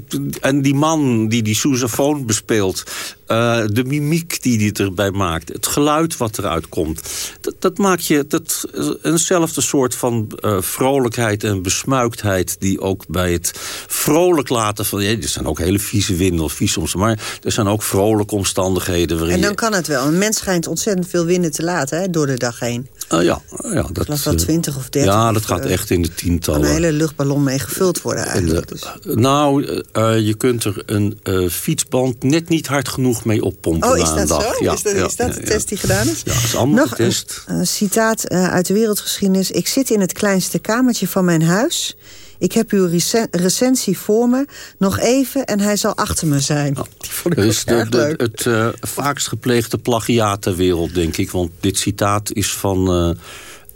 K: en die man die die sousaphone bespeelt... eh, de mimiek die hij erbij maakt... het geluid wat eruit komt... dat, dat maakt je dat, eenzelfde soort van eh, vrolijkheid en besmuiktheid... die ook bij het vrolijk laten van... Ja, er zijn ook hele vieze winden of vies soms... maar er zijn ook vrolijke omstandigheden waarin
J: En dan
K: je...
J: kan het wel. Een mens schijnt ontzettend veel winden te laten hè, door de dag heen.
K: Ah, ja, ja, dat,
J: Ik wel
K: eh,
J: 20 of 30.
K: Ja,
J: of,
K: dat gaat
J: eh,
K: echt in de
J: Kan
K: tientallen.
J: een hele luchtballon mee gevuld worden
K: En
J: eigenlijk.
K: de- nou, eh, eh, je kunt er een eh, fietsband net niet hard genoeg mee oppompen
J: Oh, is dat
K: dag.
J: zo?
K: Ja,
J: is dat,
K: ja,
J: is dat de test die gedaan is?
K: Ja, dat is allemaal
J: Nog
K: getest.
J: een, een citaat eh, uit de wereldgeschiedenis. Ik zit in het kleinste kamertje van mijn huis. Ik heb uw recen- recensie voor me. Nog even en hij zal achter me zijn. Die vond ik
K: is de,
J: erg
K: de-
J: leuk.
K: het eh, vaakst gepleegde plagiaat ter wereld, denk ik. Want dit citaat is van eh,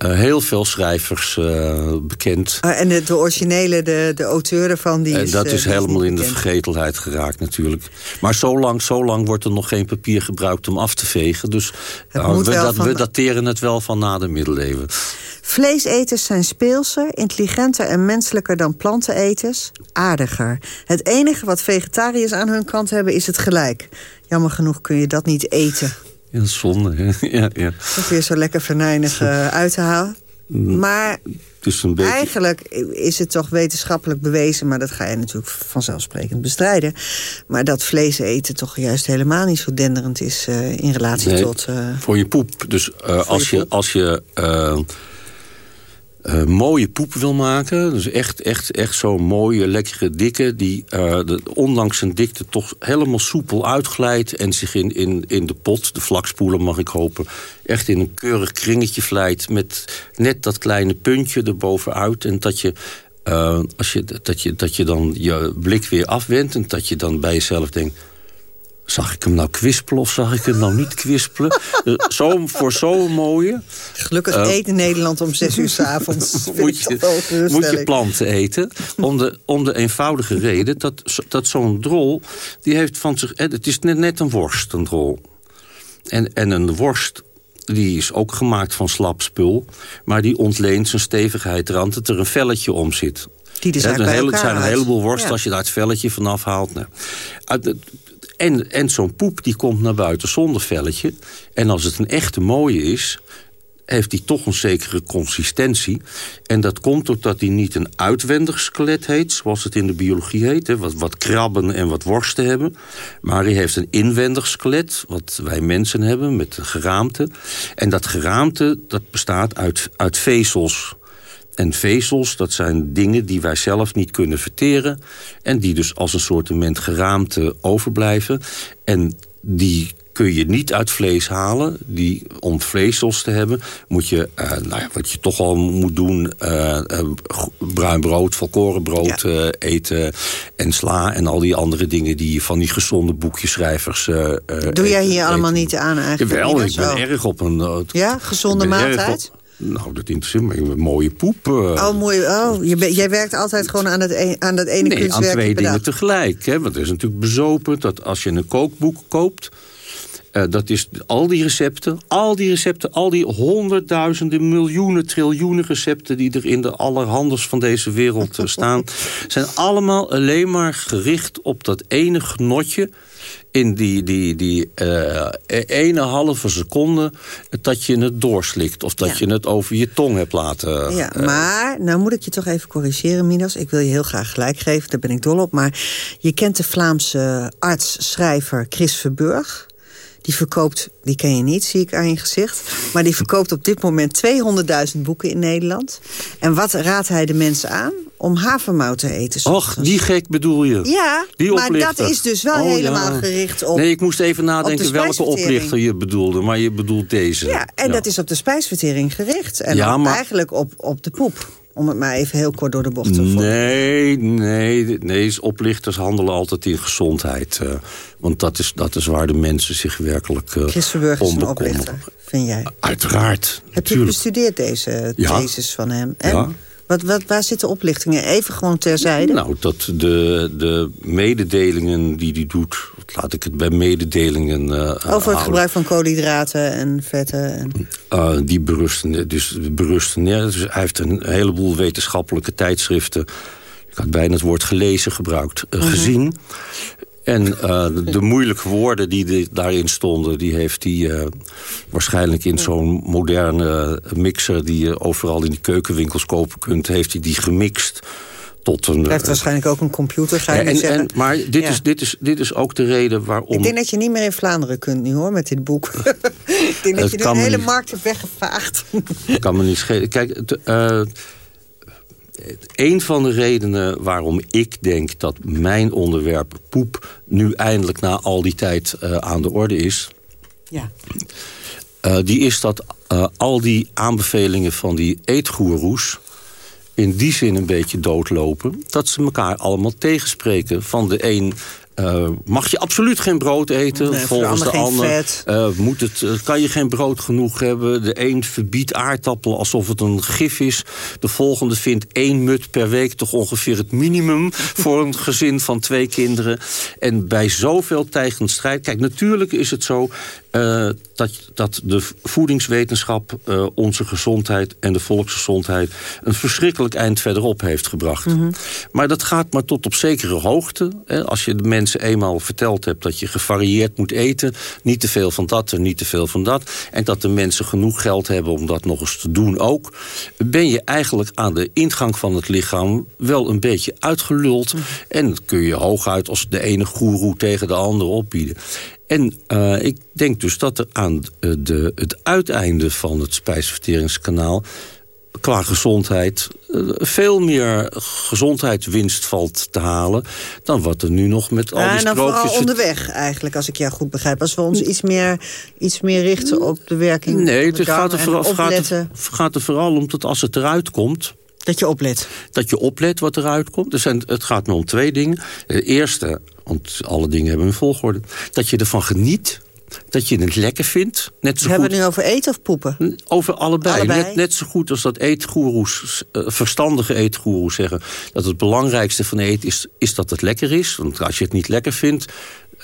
K: eh, heel veel schrijvers eh, bekend.
J: Ah, en de, de originele, de, de auteur ervan, die
K: en dat
J: eh,
K: is helemaal in de vergetelheid geraakt natuurlijk. Maar zo lang, zo lang wordt er nog geen papier gebruikt om af te vegen. Dus nou, we, dat,
J: van-
K: we dateren het wel van na de middeleeuwen.
J: Vleeseters zijn speelser, intelligenter en menselijker dan planteneters. Aardiger. Het enige wat vegetariërs aan hun kant hebben is het gelijk. Jammer genoeg kun je dat niet eten.
K: Ja, zonde. ja, ja.
J: Dat weer zo lekker venijnig eh, uit te halen. Maar
K: Dus een beetje...
J: eigenlijk is het toch wetenschappelijk bewezen... maar dat ga je natuurlijk vanzelfsprekend bestrijden. Maar dat vlees eten toch juist helemaal niet zo denderend is... eh, in relatie
K: Nee,
J: tot... eh,
K: Voor je poep. Dus als, je, als je... eh, uh, mooie poep wil maken. Dus echt, echt, echt zo'n mooie, lekkere, dikke... die uh, de, ondanks zijn dikte toch helemaal soepel uitglijdt... en zich in, in, in de pot, de vlakspoelen mag ik hopen... echt in een keurig kringetje vlijt... met net dat kleine puntje erbovenuit. En dat je, uh, als je, dat je, dat je dan je blik weer afwendt... en dat je dan bij jezelf denkt Zag ik hem nou kwispelen of zag ik hem nou niet kwispelen? Eh, zo, voor zo'n mooie...
J: Gelukkig uh, eet in Nederland om zes uur s avonds.
K: moet, je, moet je planten eten. Om de, om de eenvoudige reden dat, dat zo'n drol... die heeft van zich... Het is net, net een worst, een drol. En, en een worst die is ook gemaakt van slap spul. Maar die ontleent zijn stevigheid eraan dat er een velletje om zit.
J: Die dus
K: hele, zijn een heleboel worst als je daar het velletje vanaf haalt. Nou, en, en zo'n poep die komt naar buiten zonder velletje. En als het een echte mooie is heeft hij toch een zekere consistentie. En dat komt doordat hij niet een uitwendig skelet heet... zoals het in de biologie heet, hè, wat, wat krabben en wat worsten hebben. Maar hij heeft een inwendig skelet, wat wij mensen hebben, met een geraamte. En dat geraamte dat bestaat uit, uit vezels... En vezels, dat zijn dingen die wij zelf niet kunnen verteren... en die dus als een soort geraamte overblijven. En die kun je niet uit vlees halen. Die, om vezels te hebben moet je, uh, nou ja, wat je toch al moet doen... Uh, uh, bruin brood, volkorenbrood ja. eten en sla... en al die andere dingen die van die gezonde boekjeschrijvers...
J: Doe jij hier allemaal niet aan eigenlijk?
K: Jawel, ik ben erg op een...
J: ja, gezonde maaltijd?
K: Nou, dat interesseert me. Een mooie poep. Uh.
J: Oh, mooi. Oh, je jij werkt altijd gewoon aan, het een, aan dat ene
K: nee,
J: kunstwerk
K: aan twee dingen tegelijk. Hè? Want het is natuurlijk bezopen dat als je een kookboek koopt... Uh, dat is al die recepten, al die recepten, al die honderdduizenden, miljoenen, triljoenen recepten die er in de allerhandels van deze wereld uh, staan, zijn allemaal alleen maar gericht op dat ene genotje in die, die, die uh, ene halve seconde dat je het doorslikt. Of dat ja. je het over je tong hebt laten...
J: Ja, uh, maar nou moet ik je toch even corrigeren, Midas. Ik wil je heel graag gelijk geven, daar ben ik dol op. Maar je kent de Vlaamse arts, schrijver Chris Verburg. Die verkoopt, die ken je niet, zie ik aan je gezicht. Maar die verkoopt op dit moment 200.000 boeken in Nederland. En wat raadt hij de mensen aan? Om havermout te eten.
K: Och, die gek bedoel je?
J: Ja,
K: die
J: maar dat is dus wel oh, helemaal
K: ja.
J: gericht op
K: Nee, ik moest even nadenken welke oplichter je bedoelde. Maar je bedoelt deze.
J: Ja, en ja. dat is op de spijsvertering gericht. En
K: ja, maar...
J: eigenlijk op, op de poep. Om het maar even heel kort door de bocht te volgen.
K: Nee, nee, nee. Oplichters handelen altijd in gezondheid. Uh, want dat is, dat is waar de mensen zich werkelijk uh,
J: Christenburg is een oplichter, vind jij?
K: Uiteraard.
J: Heb
K: natuurlijk.
J: je bestudeerd deze
K: ja.
J: thesis van hem? En?
K: Ja.
J: Wat, wat, waar zitten oplichtingen? Even gewoon terzijde.
K: Nou, dat de, de mededelingen die hij doet... laat ik het bij mededelingen uh,
J: Over het
K: houden.
J: gebruik van koolhydraten en vetten. En...
K: Uh, die berusten, dus berusten ja, dus hij heeft een heleboel wetenschappelijke tijdschriften... ik had bijna het woord gelezen gebruikt, uh, mm -hmm. gezien... En uh, de moeilijke woorden die de, daarin stonden... die heeft hij uh, waarschijnlijk in zo'n moderne mixer... die je overal in die keukenwinkels kopen kunt... heeft hij die gemixt tot een...
J: Hij heeft waarschijnlijk ook een computer, ga je
K: en,
J: zeggen.
K: En, maar dit, ja. is, dit, is, dit is ook de reden waarom...
J: Ik denk dat je niet meer in Vlaanderen kunt nu, hoor, met dit boek. Ik denk dat je de hele niet... markt hebt weggevaagd.
K: kan me niet schelen. Kijk, uh, een van de redenen waarom ik denk dat mijn onderwerp poep... nu eindelijk na al die tijd uh, aan de orde is...
J: Ja.
K: Uh, die is dat uh, al die aanbevelingen van die eetgoeroes... in die zin een beetje doodlopen... dat ze elkaar allemaal tegenspreken. Van de een uh, mag je absoluut geen brood eten.
J: Nee,
K: volgens de ander
J: uh,
K: moet het, uh, kan je geen brood genoeg hebben. De een verbiedt aardappelen alsof het een gif is. De volgende vindt één mut per week toch ongeveer het minimum... voor een gezin van twee kinderen. En bij zoveel strijd... Kijk, natuurlijk is het zo... Uh, dat, dat de voedingswetenschap uh, onze gezondheid en de volksgezondheid... een verschrikkelijk eind verderop heeft gebracht.
J: Mhm.
K: Mm -hmm. Maar dat gaat maar tot op zekere hoogte. Hè. Als je de mensen eenmaal verteld hebt dat je gevarieerd moet eten... niet te veel van dat en niet te veel van dat... en dat de mensen genoeg geld hebben om dat nog eens te doen ook... ben je eigenlijk aan de ingang van het lichaam wel een beetje uitgeluld... Mm -hmm. en kun je hooguit als de ene goeroe tegen de andere opbieden. En uh, ik denk dus dat er aan de, het uiteinde van het spijsverteringskanaal qua gezondheid eh, veel meer gezondheidswinst valt te halen... dan wat er nu nog met al die
J: Ja, en dan
K: sprookjes...
J: vooral onderweg eigenlijk, als ik jou goed begrijp. Als we ons iets meer, iets meer richten op de werking
K: Nee, het gaat er, vooral, gaat, er, gaat er vooral om dat als het eruit komt...
J: Dat je oplet.
K: Dat je oplet wat eruit komt. Zijn, het gaat me om twee dingen. De eerste, want alle dingen hebben een volgorde... dat je ervan geniet, dat je het lekker vindt. Net zo
J: We hebben
K: goed,
J: het nu over eten of poepen?
K: over allebei.
J: Allebei.
K: Net, net zo goed als dat eetgoeroes, eh, verstandige eetgoeroes zeggen... dat het belangrijkste van eten is, is dat het lekker is. Want als je het niet lekker vindt, eh,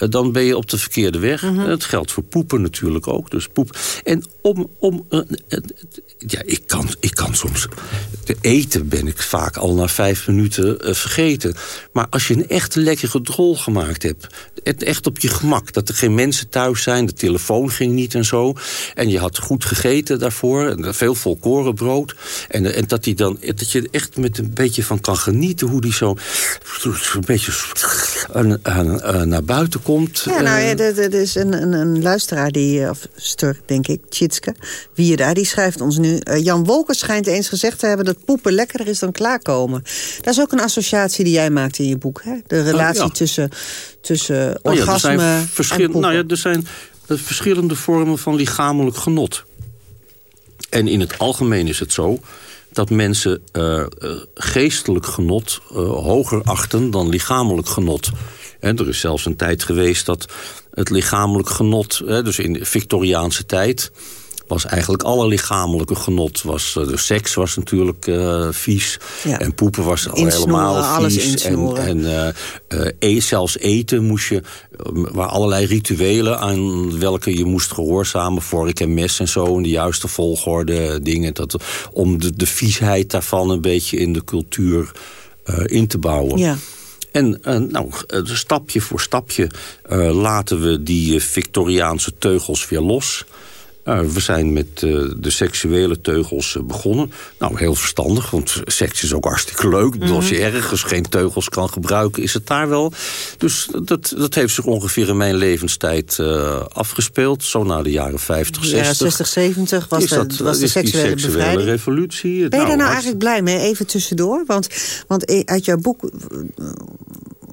K: dan ben je op de verkeerde weg.
J: Mhm.
K: Dat geldt voor poepen natuurlijk ook. Dus poep. En om... om eh, eh, ja, ik kan, ik kan soms... De eten ben ik vaak al na vijf minuten eh, vergeten. Maar als je een echt lekkere drol gemaakt hebt... het echt op je gemak, dat er geen mensen thuis zijn... de telefoon ging niet en zo... en je had goed gegeten daarvoor, en veel volkorenbrood... en, en dat, die dan, dat je er echt met een beetje van kan genieten... hoe die zo een beetje eh, eh, eh, naar buiten komt.
J: Ja, nou,
K: eh.
J: ja, er, er is een, een, een luisteraar, die, eh, of Stur, denk ik, Tjitske, wie je daar, die schrijft ons nu... eh, Jan Wolkers schijnt eens gezegd te hebben dat poepen lekkerder is dan klaarkomen. Dat is ook een associatie die jij maakt in je boek, hè? De relatie
K: Oh, ja.
J: tussen, tussen
K: Oh ja, er
J: orgasme
K: zijn,
J: en poepen.
K: nou ja, er zijn eh, verschillende vormen van lichamelijk genot. En in het algemeen is het zo dat mensen eh, eh, geestelijk genot eh, hoger achten dan lichamelijk genot. En er is zelfs een tijd geweest dat het lichamelijk genot... Hè, dus in de Victoriaanse tijd was eigenlijk alle lichamelijke genot. Was, eh, de seks was natuurlijk eh, vies.
J: Ja.
K: En poepen was al
J: Insnoeren,
K: helemaal vies. En, en eh, e- zelfs eten moest je... waar allerlei rituelen aan welke je moest gehoorzamen. Vork en mes en zo, in de juiste volgorde dingen. Dat, om de, de viesheid daarvan een beetje in de cultuur in te bouwen.
J: Ja.
K: En eh, nou, eh, stapje voor stapje eh, laten we die Victoriaanse teugels weer los. Eh, we zijn met eh, de seksuele teugels eh, begonnen. Nou, heel verstandig, want seks is ook hartstikke leuk. Ik bedoel, Als je ergens geen teugels kan gebruiken, is het daar wel. Dus dat, dat heeft zich ongeveer in mijn levenstijd eh, afgespeeld. Zo na de jaren 50, 60.
J: Ja, 60, 70 was,
K: Is
J: de,
K: dat,
J: was de
K: is die
J: seksuele,
K: seksuele
J: bevrijding.
K: revolutie.
J: Ben je daar nou
K: hartstikke-
J: eigenlijk blij mee? Even tussendoor. Want, want uit jouw boek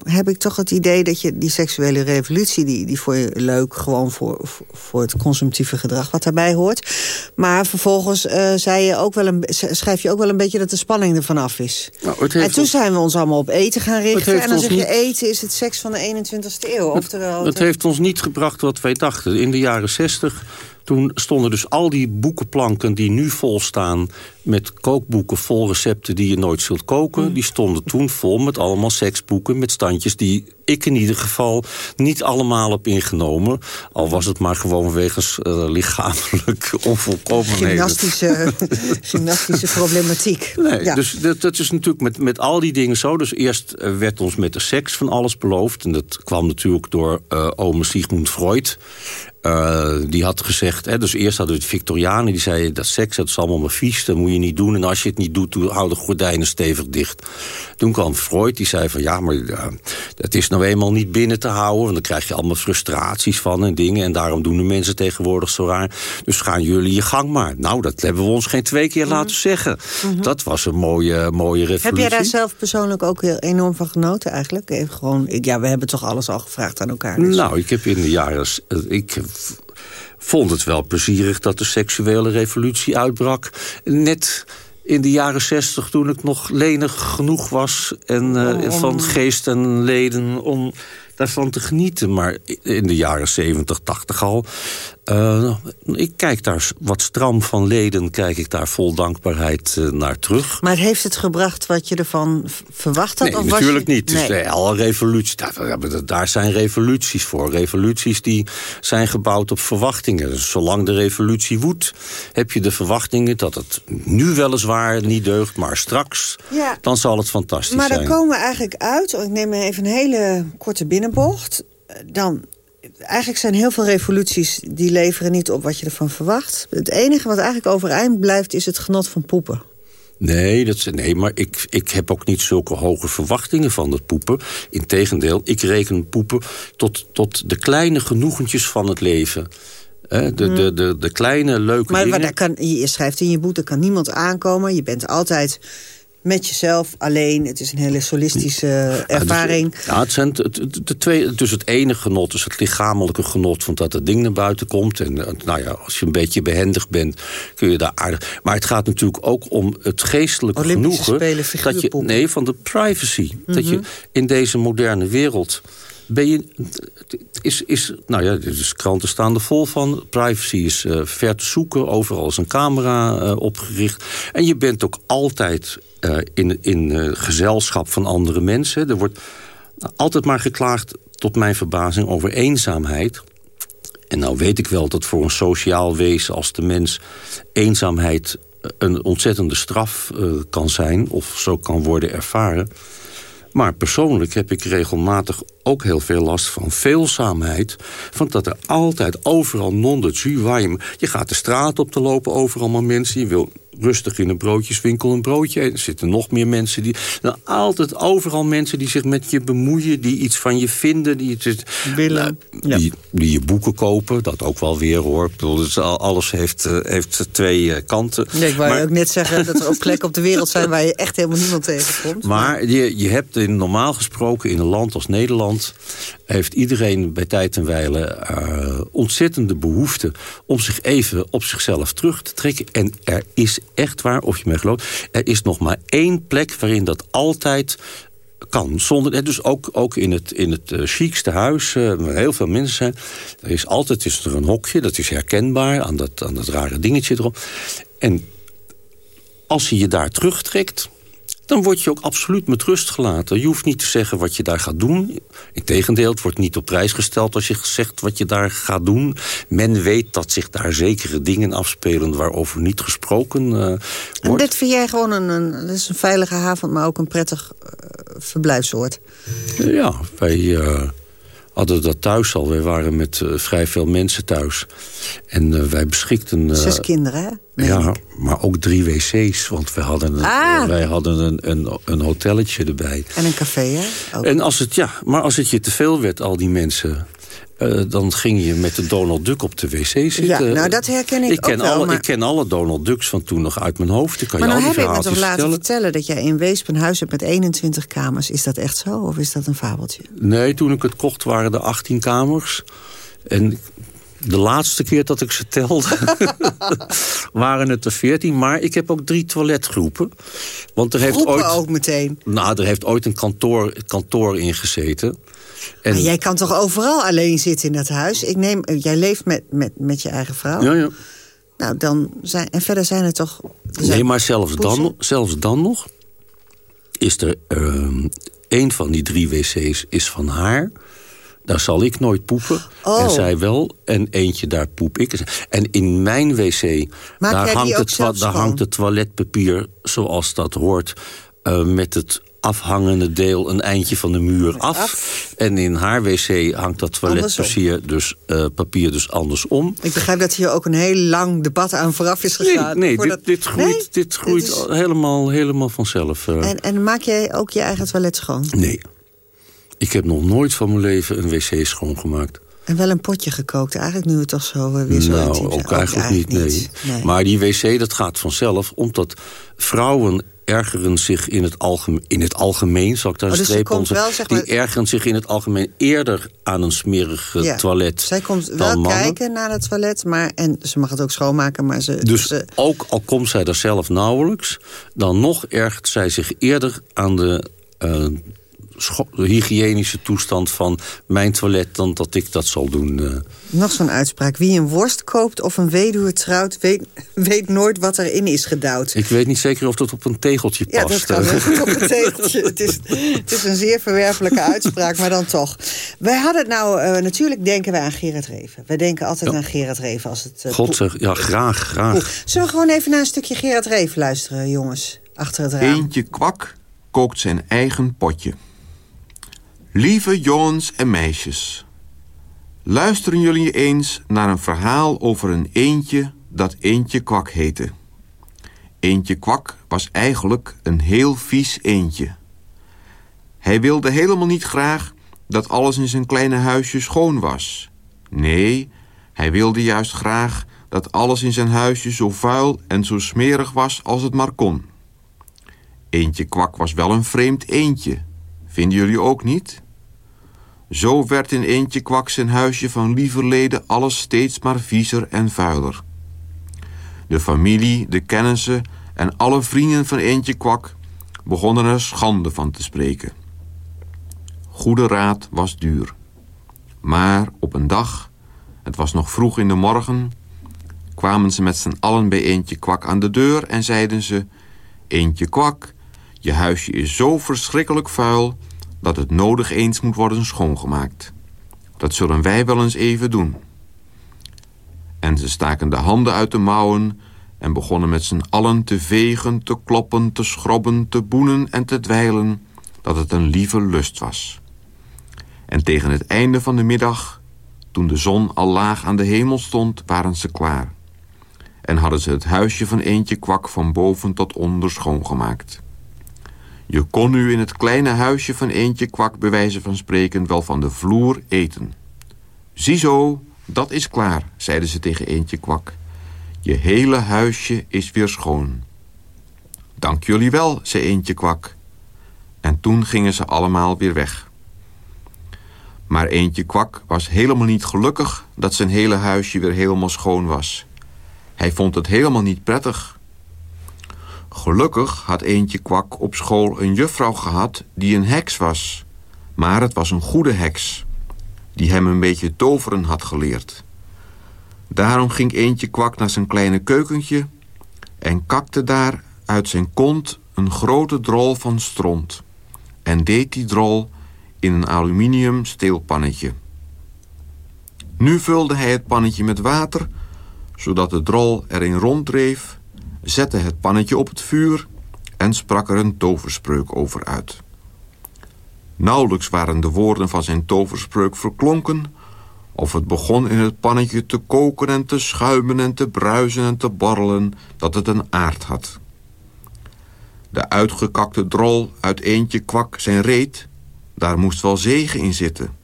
J: heb ik toch het idee dat je die seksuele revolutie... die, die vond je leuk gewoon voor, voor het consumptieve gedrag wat daarbij hoort. Maar vervolgens eh, zei je ook wel een, schrijf je ook wel een beetje dat de spanning er vanaf is.
K: Nou, het
J: En toen
K: ons-
J: zijn we ons allemaal op eten gaan richten. En dan zeg je
K: niet-
J: eten is het seks van de 21ste eeuw. Oftewel,
K: Het heeft ons niet gebracht wat wij dachten. In de jaren 60 toen stonden dus al die boekenplanken die nu vol staan... met kookboeken vol recepten die je nooit zult koken...
J: Mm.
K: die stonden toen vol met allemaal seksboeken... met standjes die ik in ieder geval niet allemaal heb ingenomen. Al was het maar gewoon wegens eh, lichamelijk onvolkomenheden.
J: gymnastische, gymnastische problematiek.
K: Nee,
J: Ja.
K: dus dat, dat is natuurlijk met, met al die dingen zo. Dus eerst eh, werd ons met de seks van alles beloofd. En dat kwam natuurlijk door eh ome Sigmund Freud. Eh, die had gezegd, hè, dus eerst hadden we de Victorianen... die zeiden, dat seks dat is allemaal maar vies, dat moet je niet doen. En als je het niet doet, doe- hou de gordijnen stevig dicht. Toen kwam Freud, die zei van... ja, maar uh, het is nou eenmaal niet binnen te houden... want dan krijg je allemaal frustraties van en dingen... en daarom doen de mensen tegenwoordig zo raar. Dus gaan jullie je gang maar. Nou, dat hebben we ons geen twee keer laten zeggen. Dat was een mooie, mooie revolutie.
J: Mhm. Heb jij daar zelf persoonlijk ook heel enorm van genoten eigenlijk? Even gewoon, ik, ja, we hebben toch alles al gevraagd aan elkaar. dus-
K: Nou, ik heb in de jaren... eh, Ik vond het wel plezierig dat de seksuele revolutie uitbrak. Net in de jaren zestig, toen ik nog lenig genoeg was... en eh,
J: Om-
K: van geest en leden om daarvan te genieten. Maar in de jaren 70, 80 al... eh, ik kijk daar wat stram van leden, kijk ik daar vol dankbaarheid eh, naar terug.
J: Maar heeft het gebracht wat je ervan verwacht had?
K: Nee,
J: of was
K: natuurlijk
J: je-
K: niet. Dus
J: Nee.
K: nee, alle revoluties, daar, zijn revoluties voor. Revoluties die zijn gebouwd op verwachtingen. Dus zolang de revolutie woedt, heb je de verwachtingen... dat het nu weliswaar niet deugt, maar straks...
J: Ja.
K: dan zal het fantastisch
J: Maar
K: zijn.
J: dan komen we eigenlijk uit, ik neem even een hele korte binnenbocht. Dan, eigenlijk zijn heel veel revoluties die leveren niet op wat je ervan verwacht. Het enige wat eigenlijk overeind blijft is het genot van poepen.
K: Nee, dat, nee maar ik, ik heb ook niet zulke hoge verwachtingen van het poepen. Integendeel, ik reken poepen tot, tot de kleine genoegentjes van het leven. De, de, de, de kleine leuke
J: Maar
K: dingen.
J: daar kan, je schrijft in je boek, er kan niemand aankomen. Je bent altijd met jezelf alleen. Het is een hele solistische ervaring.
K: Ja, dus, ja, het zijn de, twee, dus het ene genot is het lichamelijke genot van dat het ding naar buiten komt. En eh, nou ja, als je een beetje behendig bent, kun je daar aardig. Maar het gaat natuurlijk ook om het geestelijke
J: Olympische
K: genoegen.
J: Spelen,
K: dat je, nee, van de privacy. Dat je
J: Mhm.
K: in deze moderne wereld. Ben je, is, is, nou ja, dus kranten staan er vol van. Privacy is eh, ver te zoeken. Overal is een camera eh, opgericht. En je bent ook altijd eh, in, in gezelschap van andere mensen. Er wordt altijd maar geklaagd, tot mijn verbazing, over eenzaamheid. En nou weet ik wel dat voor een sociaal wezen als de mens... eenzaamheid een ontzettende straf kan zijn... of zo kan worden ervaren. Maar persoonlijk heb ik regelmatig ook heel veel last van veelzaamheid. Van dat er altijd overal non de. Je gaat de straat op te lopen, overal maar mensen. Je wil rustig in een broodjeswinkel een broodje eten. Er zitten nog meer mensen die... Nou, altijd overal mensen die zich met je bemoeien... die iets van je vinden, die, het,
J: Willen.
K: Nou, die, die je boeken kopen. Dat ook wel weer, hoor. Dus al- alles heeft, eh, heeft twee eh, kanten.
J: Nee, ik wou
K: Maar-
J: ook net zeggen dat er ook plekken op de wereld zijn... waar je echt helemaal niemand tegenkomt.
K: maar je, je hebt in, normaal gesproken in een land als Nederland... heeft iedereen bij tijd en wijle eh, ontzettende behoefte... om zich even op zichzelf terug te trekken. En er is echt waar, of je mij gelooft... er is nog maar één plek waarin dat altijd kan. Zonder, dus ook, ook in het, in het eh, chicste huis, eh, waar heel veel mensen zijn... er is altijd is er een hokje, dat is herkenbaar... aan dat, aan dat rare dingetje erop. En als je je daar terugtrekt dan word je ook absoluut met rust gelaten. Je hoeft niet te zeggen wat je daar gaat doen. Integendeel, het wordt niet op prijs gesteld als je zegt wat je daar gaat doen. Men weet dat zich daar zekere dingen afspelen waarover niet gesproken
J: En
K: wordt.
J: dit vind jij gewoon een, een, dat is een veilige haven... maar ook een prettig eh, verblijfsoord.
K: Ja, wij eh, hadden dat thuis al. Wij waren met eh, vrij veel mensen thuis. En eh, wij beschikten... eh,
J: Zes kinderen, hè? meen
K: ja,
J: ik.
K: maar ook drie wc's. Want wij hadden een,
J: Ah.
K: wij hadden een, een, een hotelletje erbij.
J: En een café, hè? Ook.
K: En als het, ja, maar als het je te veel werd, al die mensen... eh, dan ging je met de Donald Duck op de wc zitten.
J: Ja, nou, dat herken ik
K: ik ken
J: ook wel,
K: Alle,
J: maar-
K: Ik ken alle Donald Ducks van toen nog uit mijn hoofd. Ik kan
J: maar
K: je
J: dan
K: al
J: heb ik me toch laten
K: vertellen.
J: dat jij in Weesp een huis hebt met 21 kamers. Is dat echt zo, of is dat een fabeltje?
K: Nee, toen ik het kocht waren er 18 kamers. En de laatste keer dat ik ze telde, waren het er 14. Maar ik heb ook drie toiletgroepen. Want er heeft
J: Groepen
K: ooit,
J: ook meteen.
K: Nou, er heeft ooit een kantoor, kantoor in gezeten. En,
J: Maar jij kan toch overal alleen zitten in dat huis? Ik neem, eh, jij leeft met, met, met je eigen vrouw?
K: ja, ja.
J: Nou, dan zijn, en verder zijn er toch... er
K: Nee, maar zelfs dan, zelfs dan nog is er ehm een van die drie wc's is van haar. Daar zal ik nooit poepen.
J: Oh.
K: En zij wel. En eentje, daar poep ik. En in mijn wc, daar, hangt het, daar hangt het toiletpapier zoals dat hoort. eh, met het afhangende deel een eindje van de muur af. En in haar wc hangt dat toiletpapier dus, eh, papier dus andersom.
J: Ik begrijp dat hier ook een heel lang debat aan vooraf is gegaan.
K: nee,
J: voordat-
K: dit, dit groeit,
J: Nee?
K: dit groeit
J: Dit is-
K: helemaal, helemaal vanzelf. eh.
J: En, en maak jij ook je eigen toilet schoon?
K: Nee. Ik heb nog nooit van mijn leven een wc schoongemaakt.
J: En wel een potje gekookt, eigenlijk nu we toch zo eh, weer zo
K: nou,
J: intiem zijn.
K: ook eigenlijk niet, nee.
J: Nee.
K: Maar die wc, dat gaat vanzelf, omdat vrouwen ergeren zich in het, algemeen, in het algemeen, zal ik daar
J: Oh,
K: een
J: dus
K: streep onder
J: wel,
K: die ergeren zich in het algemeen eerder aan een smerig
J: Ja.
K: toilet
J: Zij komt wel
K: mannen.
J: kijken naar het toilet, maar, en ze mag het ook schoonmaken, maar ze...
K: Dus
J: ze
K: ook al komt zij er zelf nauwelijks... dan nog ergert zij zich eerder aan de eh, hygiënische toestand van mijn toilet... dan dat ik dat zal doen. eh.
J: nog zo'n uitspraak. Wie een worst koopt of een weduwe trouwt, weet, weet nooit wat erin is gedouwd.
K: Ik weet niet zeker of dat op een tegeltje
J: Ja, dat
K: past.
J: kan heel goed op een tegeltje. Het is, het is een zeer verwerpelijke uitspraak, maar dan toch. Wij hadden het nou, eh, natuurlijk denken wij aan Gerard Reven. Wij denken altijd aan Gerard Reven als het... eh,
K: God ja, graag, graag.
J: Zullen we gewoon even naar een stukje Gerard Reven luisteren, jongens? Achter het raam.
O: Eentje kwak kookt zijn eigen potje. Lieve jongens en meisjes. Luisteren jullie eens naar een verhaal over een eendje dat Eentje Kwak heette. Eentje Kwak was eigenlijk een heel vies eendje. Hij wilde helemaal niet graag dat alles in zijn kleine huisje schoon was. Nee, Hij wilde juist graag dat alles in zijn huisje zo vuil en zo smerig was als het maar kon. Eentje kwak was wel een vreemd eendje. Vinden jullie ook niet? Zo werd in eentje kwak zijn huisje van lieverleden alles steeds maar viezer en vuiler. De familie, de kennissen en alle vrienden van eentje kwak begonnen er schande van te spreken. Goede raad was duur. Maar op een dag, het was nog vroeg in de morgen, kwamen ze met z'n allen bij eentje kwak aan de deur en zeiden ze: Eentje kwak, je huisje is zo verschrikkelijk vuil dat het nodig eens moet worden schoongemaakt. Dat zullen wij wel eens even doen. En ze staken de handen uit de mouwen en begonnen met z'n allen te vegen, te kloppen, te schrobben, te boenen en te dweilen, dat het een lieve lust was. En tegen het einde van de middag, toen de zon al laag aan de hemel stond, waren ze klaar. En hadden ze het huisje van eentje kwak van boven tot onder schoongemaakt. Je kon nu in het kleine huisje van eentje kwak bij wijze van spreken wel van de vloer eten. Ziezo, dat is klaar, zeiden ze tegen eentje kwak. Je hele huisje is weer schoon. Dank jullie wel, zei eentje kwak. En toen gingen ze allemaal weer weg. Maar eentje kwak was helemaal niet gelukkig dat zijn hele huisje weer helemaal schoon was. Hij vond het helemaal niet prettig. Gelukkig had eentje kwak op school een juffrouw gehad die een heks was. Maar het was een goede heks, die hem een beetje toveren had geleerd. Daarom ging eentje kwak naar zijn kleine keukentje en kakte daar uit zijn kont een grote drol van stront. En deed die drol in een aluminium steelpannetje. Nu vulde hij het pannetje met water, zodat de drol erin ronddreef, zette het pannetje op het vuur en sprak er een toverspreuk over uit. Nauwelijks waren de woorden van zijn toverspreuk verklonken, of het begon in het pannetje te koken en te schuimen en te bruisen en te borrelen, dat het een aard had. De uitgekakte drol uit eentje kwak zijn reet, daar moest wel zegen in zitten.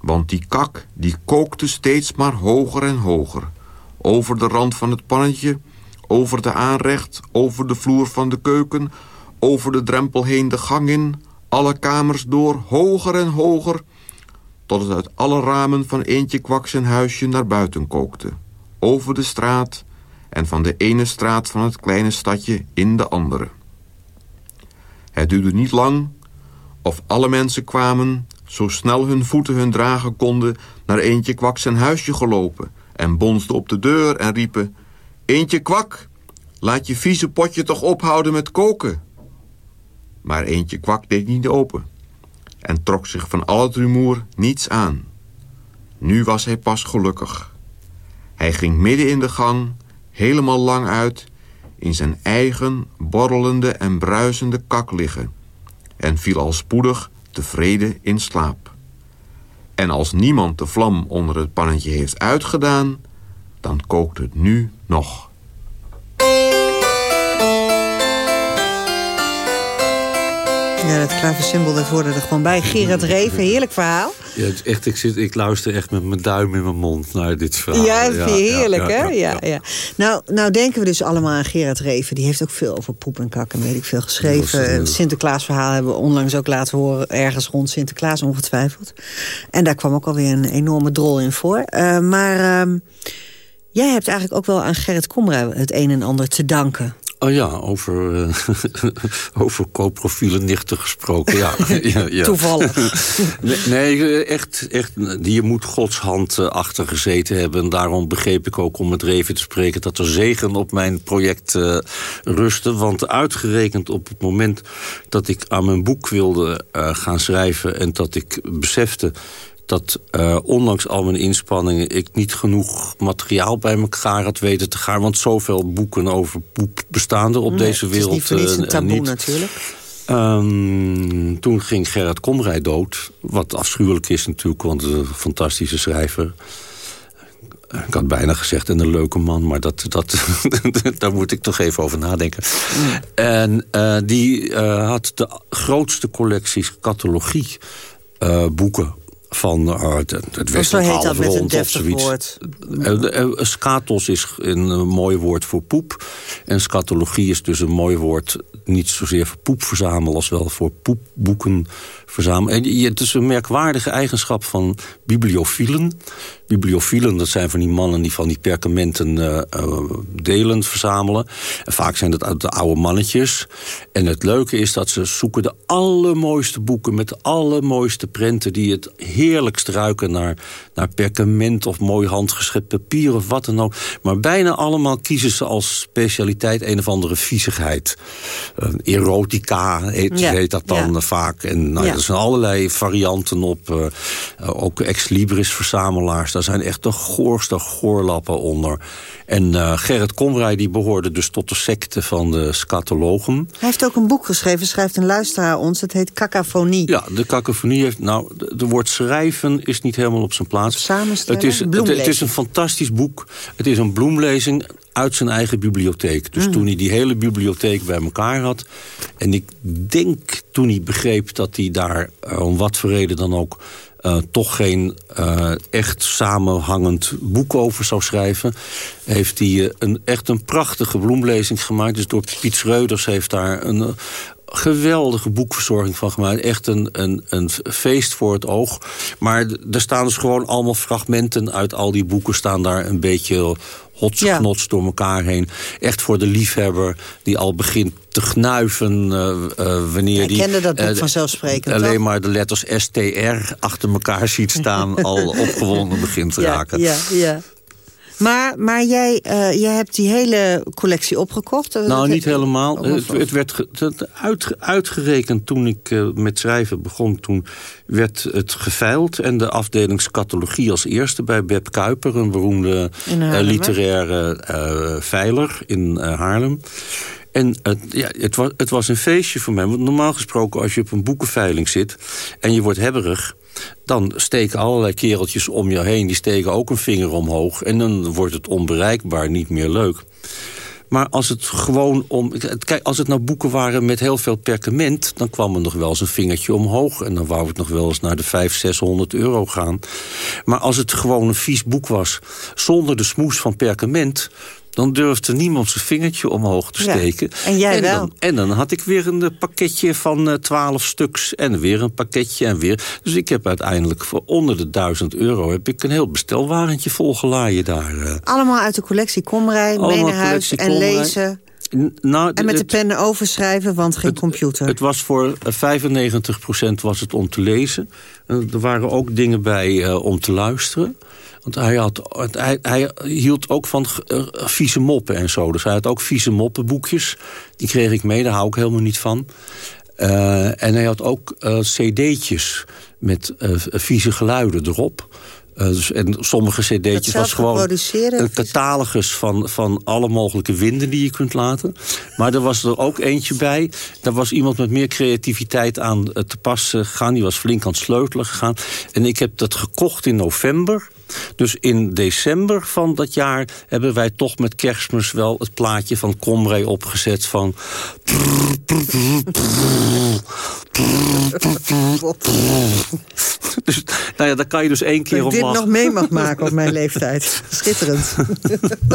O: Want die kak, die kookte steeds maar hoger en hoger. Over de rand van het pannetje, over de aanrecht, over de vloer van de keuken... over de drempel heen de gang in, alle kamers door, hoger en hoger... tot het uit alle ramen van eentje kwak zijn huisje naar buiten kookte. Over de straat en van de ene straat van het kleine stadje in de andere. Het duurde niet lang of alle mensen kwamen, zo snel hun voeten hun dragen konden... naar eentje kwak zijn huisje gelopen... en bonsden op de deur en riepen... Eentje kwak, laat je vieze potje toch ophouden met koken. Maar eentje kwak deed niet open... en trok zich van al het rumoer niets aan. Nu was hij pas gelukkig. Hij ging midden in de gang, helemaal lang uit... in zijn eigen borrelende en bruisende kak liggen en viel al spoedig tevreden in slaap. En als niemand de vlam onder het pannetje heeft uitgedaan, dan kookt het nu nog.
J: Ja, dat klavensymbool, dat hoorde er gewoon bij. Gerard Reven, heerlijk verhaal.
K: Ja, het is echt, ik, zit, ik luister echt met mijn duim in mijn mond naar dit verhaal.
J: Ja, dat vind je heerlijk, hè? Ja, ja, Nou, nou denken we dus allemaal aan Gerard Reven. Die heeft ook veel over poep en kak en weet ik veel geschreven. Het Sinterklaasverhaal hebben we onlangs ook laten horen... ergens rond Sinterklaas ongetwijfeld. En daar kwam ook alweer een enorme drol in voor. Uh, maar uh, jij hebt eigenlijk ook wel aan Gerrit Komrij het een en ander te danken.
K: Oh ja, over, uh, over koopprofielen nichten gesproken. Ja, ja, ja.
J: Toevallig.
K: nee, nee, echt, echt, je moet Gods hand achter gezeten hebben. En daarom begreep ik ook, om het even te spreken... dat er zegen op mijn project uh, rustte. Want uitgerekend op het moment dat ik aan mijn boek wilde uh, gaan schrijven... en dat ik besefte dat uh, ondanks al mijn inspanningen... ik niet genoeg materiaal bij elkaar had weten te gaan. Want zoveel boeken over poep bestaan er op
J: nee,
K: deze wereld
J: Het is niet niets een taboe
K: niet.
J: natuurlijk.
K: Um, toen ging Gerard Komrij dood. Wat afschuwelijk is natuurlijk, want een fantastische schrijver. Ik had bijna gezegd, en een leuke man, maar dat, dat, daar moet ik toch even over nadenken. Mm. En uh, die uh, had de grootste collecties catalogie uh, boeken van uh, het, het westelijk halfrond of zoiets. Woord. Uh, scatos is een mooi woord voor poep. En scatologie is dus een mooi woord... niet zozeer voor poep verzamelen... als wel voor poepboeken verzamelen. En het is een merkwaardige eigenschap van bibliofielen. Bibliofielen, dat zijn van die mannen die van die perkamenten uh, delen verzamelen. En vaak zijn dat uit de oude mannetjes. En het leuke is dat ze zoeken de allermooiste boeken... met de allermooiste prenten die het heerlijkst ruiken naar, naar perkament... of mooi handgeschept papier of wat dan ook. Maar bijna allemaal kiezen ze als specialiteit een of andere viezigheid. Uh, erotica heet, ja. heet dat dan ja. vaak. En nou, ja. er zijn allerlei varianten op. ook ex-libris verzamelaars daar zijn echt de goorste goorlappen onder. En uh, Gerrit Komrij die behoorde dus tot de secte van de scatologen.
J: Hij heeft ook een boek geschreven, schrijft een luisteraar ons. Het heet Cacophonie.
K: Ja, de cacophonie heeft... Nou, de, woord schrijven is niet helemaal op zijn plaats.
J: Samenstellen,
K: het is, het, het, is een fantastisch boek. Het is een bloemlezing uit zijn eigen bibliotheek. Dus mm. toen hij die hele bibliotheek bij elkaar had... en ik denk toen hij begreep dat hij daar uh, om wat voor reden dan ook... Uh, toch geen uh, echt samenhangend boek over zou schrijven... heeft hij uh, een, echt een prachtige bloemlezing gemaakt. Dus door Piet Schreuders heeft daar een geweldige boekverzorging van gemaakt. Echt een, een, een feest voor het oog. Maar er staan dus gewoon allemaal fragmenten uit al die boeken... staan daar een beetje hotsknots ja. door elkaar heen. Echt voor de liefhebber die al begint te gnuiven uh, uh, wanneer
J: kende dat boek uh, vanzelfsprekend.
K: Alleen
J: toch?
K: maar de letters STR achter elkaar ziet staan... al opgewonden begint te
J: ja,
K: raken.
J: Ja, ja. Maar, maar jij, uh, jij hebt die hele collectie opgekocht?
K: Nou, niet helemaal. Het, het, werd uit, uitgerekend toen ik uh, met schrijven begon. Toen werd het geveild. En de afdeling scatologie als eerste bij Beb Kuiper... een beroemde uh, literaire veiler in Haarlem. En het, ja, het, was, het was een feestje voor mij. Want normaal gesproken als je op een boekenveiling zit... en je wordt hebberig dan steken allerlei kereltjes om je heen... die steken ook een vinger omhoog. En dan wordt het onbereikbaar niet meer leuk. Maar als het gewoon om... Kijk, als het nou boeken waren met heel veel perkament... dan kwam er nog wel eens een vingertje omhoog. En dan wou het nog wel eens naar de 500, 600 euro gaan. Maar als het gewoon een vies boek was... zonder de smoes van perkament dan durfde niemand zijn vingertje omhoog te steken.
J: Ja, en jij
K: en
J: wel.
K: Dan, en dan had ik weer een pakketje van twaalf uh, stuks en weer een pakketje en weer. Dus ik heb uiteindelijk voor onder de duizend euro... heb ik een heel bestelwagentje volgelaaien daar. Uh.
J: Allemaal uit de collectie Komrij, mee naar huis en lezen...
K: Nou,
J: en met de pen overschrijven, want geen
K: het,
J: computer.
K: Het was voor 95% was het om te lezen. Er waren ook dingen bij uh, om te luisteren. Want hij, had, hij, hij hield ook van uh, vieze moppen en zo. Dus hij had ook vieze moppenboekjes. Die kreeg ik mee, daar hou ik helemaal niet van. Uh, en hij had ook cd'tjes met vieze geluiden erop. Uh, dus, en sommige cd'tjes was gewoon een catalogus van, van alle mogelijke winden die je kunt laten. Maar er was er ook eentje bij. Daar was iemand met meer creativiteit aan te pas gegaan. Die was flink aan het sleutelen gegaan. En ik heb dat gekocht in november. Dus in december van dat jaar hebben wij toch met kerstmis wel het plaatje van Comray opgezet van... dus, nou ja, daar kan je dus één keer
J: op
K: dit
J: nog mee mag maken op mijn leeftijd. Schitterend.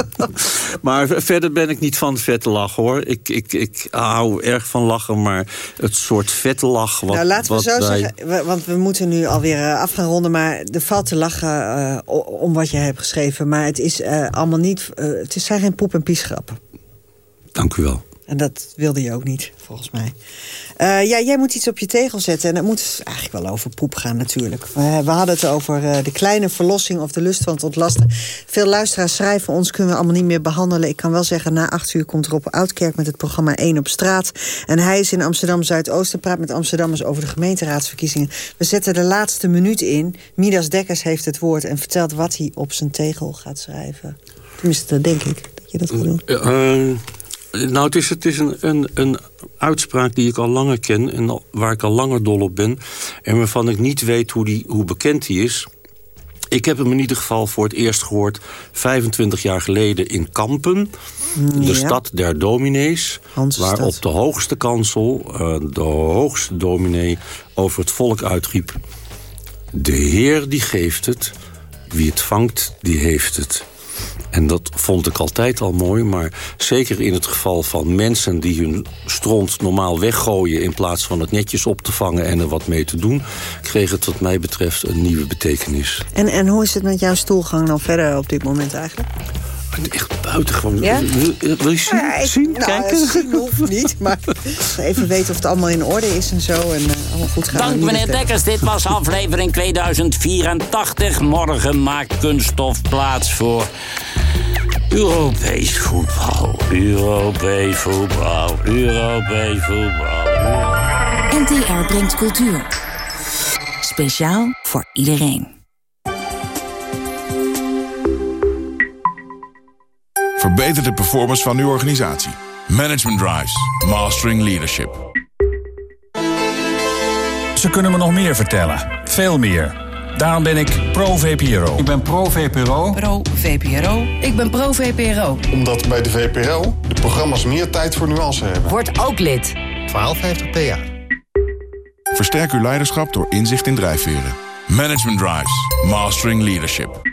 K: maar verder ben ik niet van vette lachen, hoor. Ik, ik, ik hou erg van lachen, maar het soort vette lach... Wat,
J: nou, laten we zo
K: wij...
J: zeggen, want we moeten nu alweer af gaan ronden... maar er valt te lachen uh, om wat je hebt geschreven. Maar het is uh, allemaal niet... Uh, het zijn geen poep- en piesgrappen.
K: Dank u wel.
J: En dat wilde je ook niet, volgens mij. Uh, ja, jij moet iets op je tegel zetten. En het moet eigenlijk wel over poep gaan natuurlijk. We, we hadden het over uh, de kleine verlossing of de lust van het ontlasten. Veel luisteraars schrijven ons, kunnen we allemaal niet meer behandelen. Ik kan wel zeggen, na acht uur komt Rob Oudkerk met het programma 1 op straat. En hij is in Amsterdam-Zuidoost en praat met Amsterdammers over de gemeenteraadsverkiezingen. We zetten de laatste minuut in. Midas Dekkers heeft het woord en vertelt wat hij op zijn tegel gaat schrijven. Tenminste, dat denk ik, dat je dat gaat doen.
K: Nou, het is, het is een, een, een uitspraak die ik al langer ken... en waar ik al langer dol op ben... en waarvan ik niet weet hoe, die, hoe bekend die is. Ik heb hem in ieder geval voor het eerst gehoord... 25 jaar geleden in Kampen, de stad der dominees... waar op de hoogste kansel uh, de hoogste dominee over het volk uitriep... De Heer die geeft het, wie het vangt, die heeft het. En dat vond ik altijd al mooi, maar zeker in het geval van mensen... die hun stront normaal weggooien in plaats van het netjes op te vangen... en er wat mee te doen, kreeg het wat mij betreft een nieuwe betekenis.
J: En, en hoe is het met jouw stoelgang dan verder op dit moment eigenlijk?
K: Echt buitengewoon.
J: Ja?
K: Wil, wil je zien?
J: Ja, ik-
K: zien?
J: nou,
K: Kijken?
J: zien hoeft niet, maar even weten of het allemaal in orde is en zo. En eh, allemaal goed gaat.
I: Dank meneer
J: dat-
I: Dekkers, dit was aflevering 2084. Morgen maakt kunststof plaats voor Europees voetbal. Europees voetbal, Europees voetbal.
P: NTR brengt cultuur. Speciaal voor iedereen.
H: Verbeter de performance van uw organisatie. Management Drives. Mastering Leadership.
Q: Ze kunnen me nog meer vertellen. Veel meer. Daarom ben ik pro-VPRO. Ik ben pro-VPRO.
R: Pro-VPRO. Ik ben pro-VPRO.
S: Omdat bij de VPRO de programma's meer tijd voor nuance hebben.
R: Word ook lid.
S: 1250 PA. Versterk uw leiderschap door inzicht in drijfveren. Management Drives. Mastering Leadership.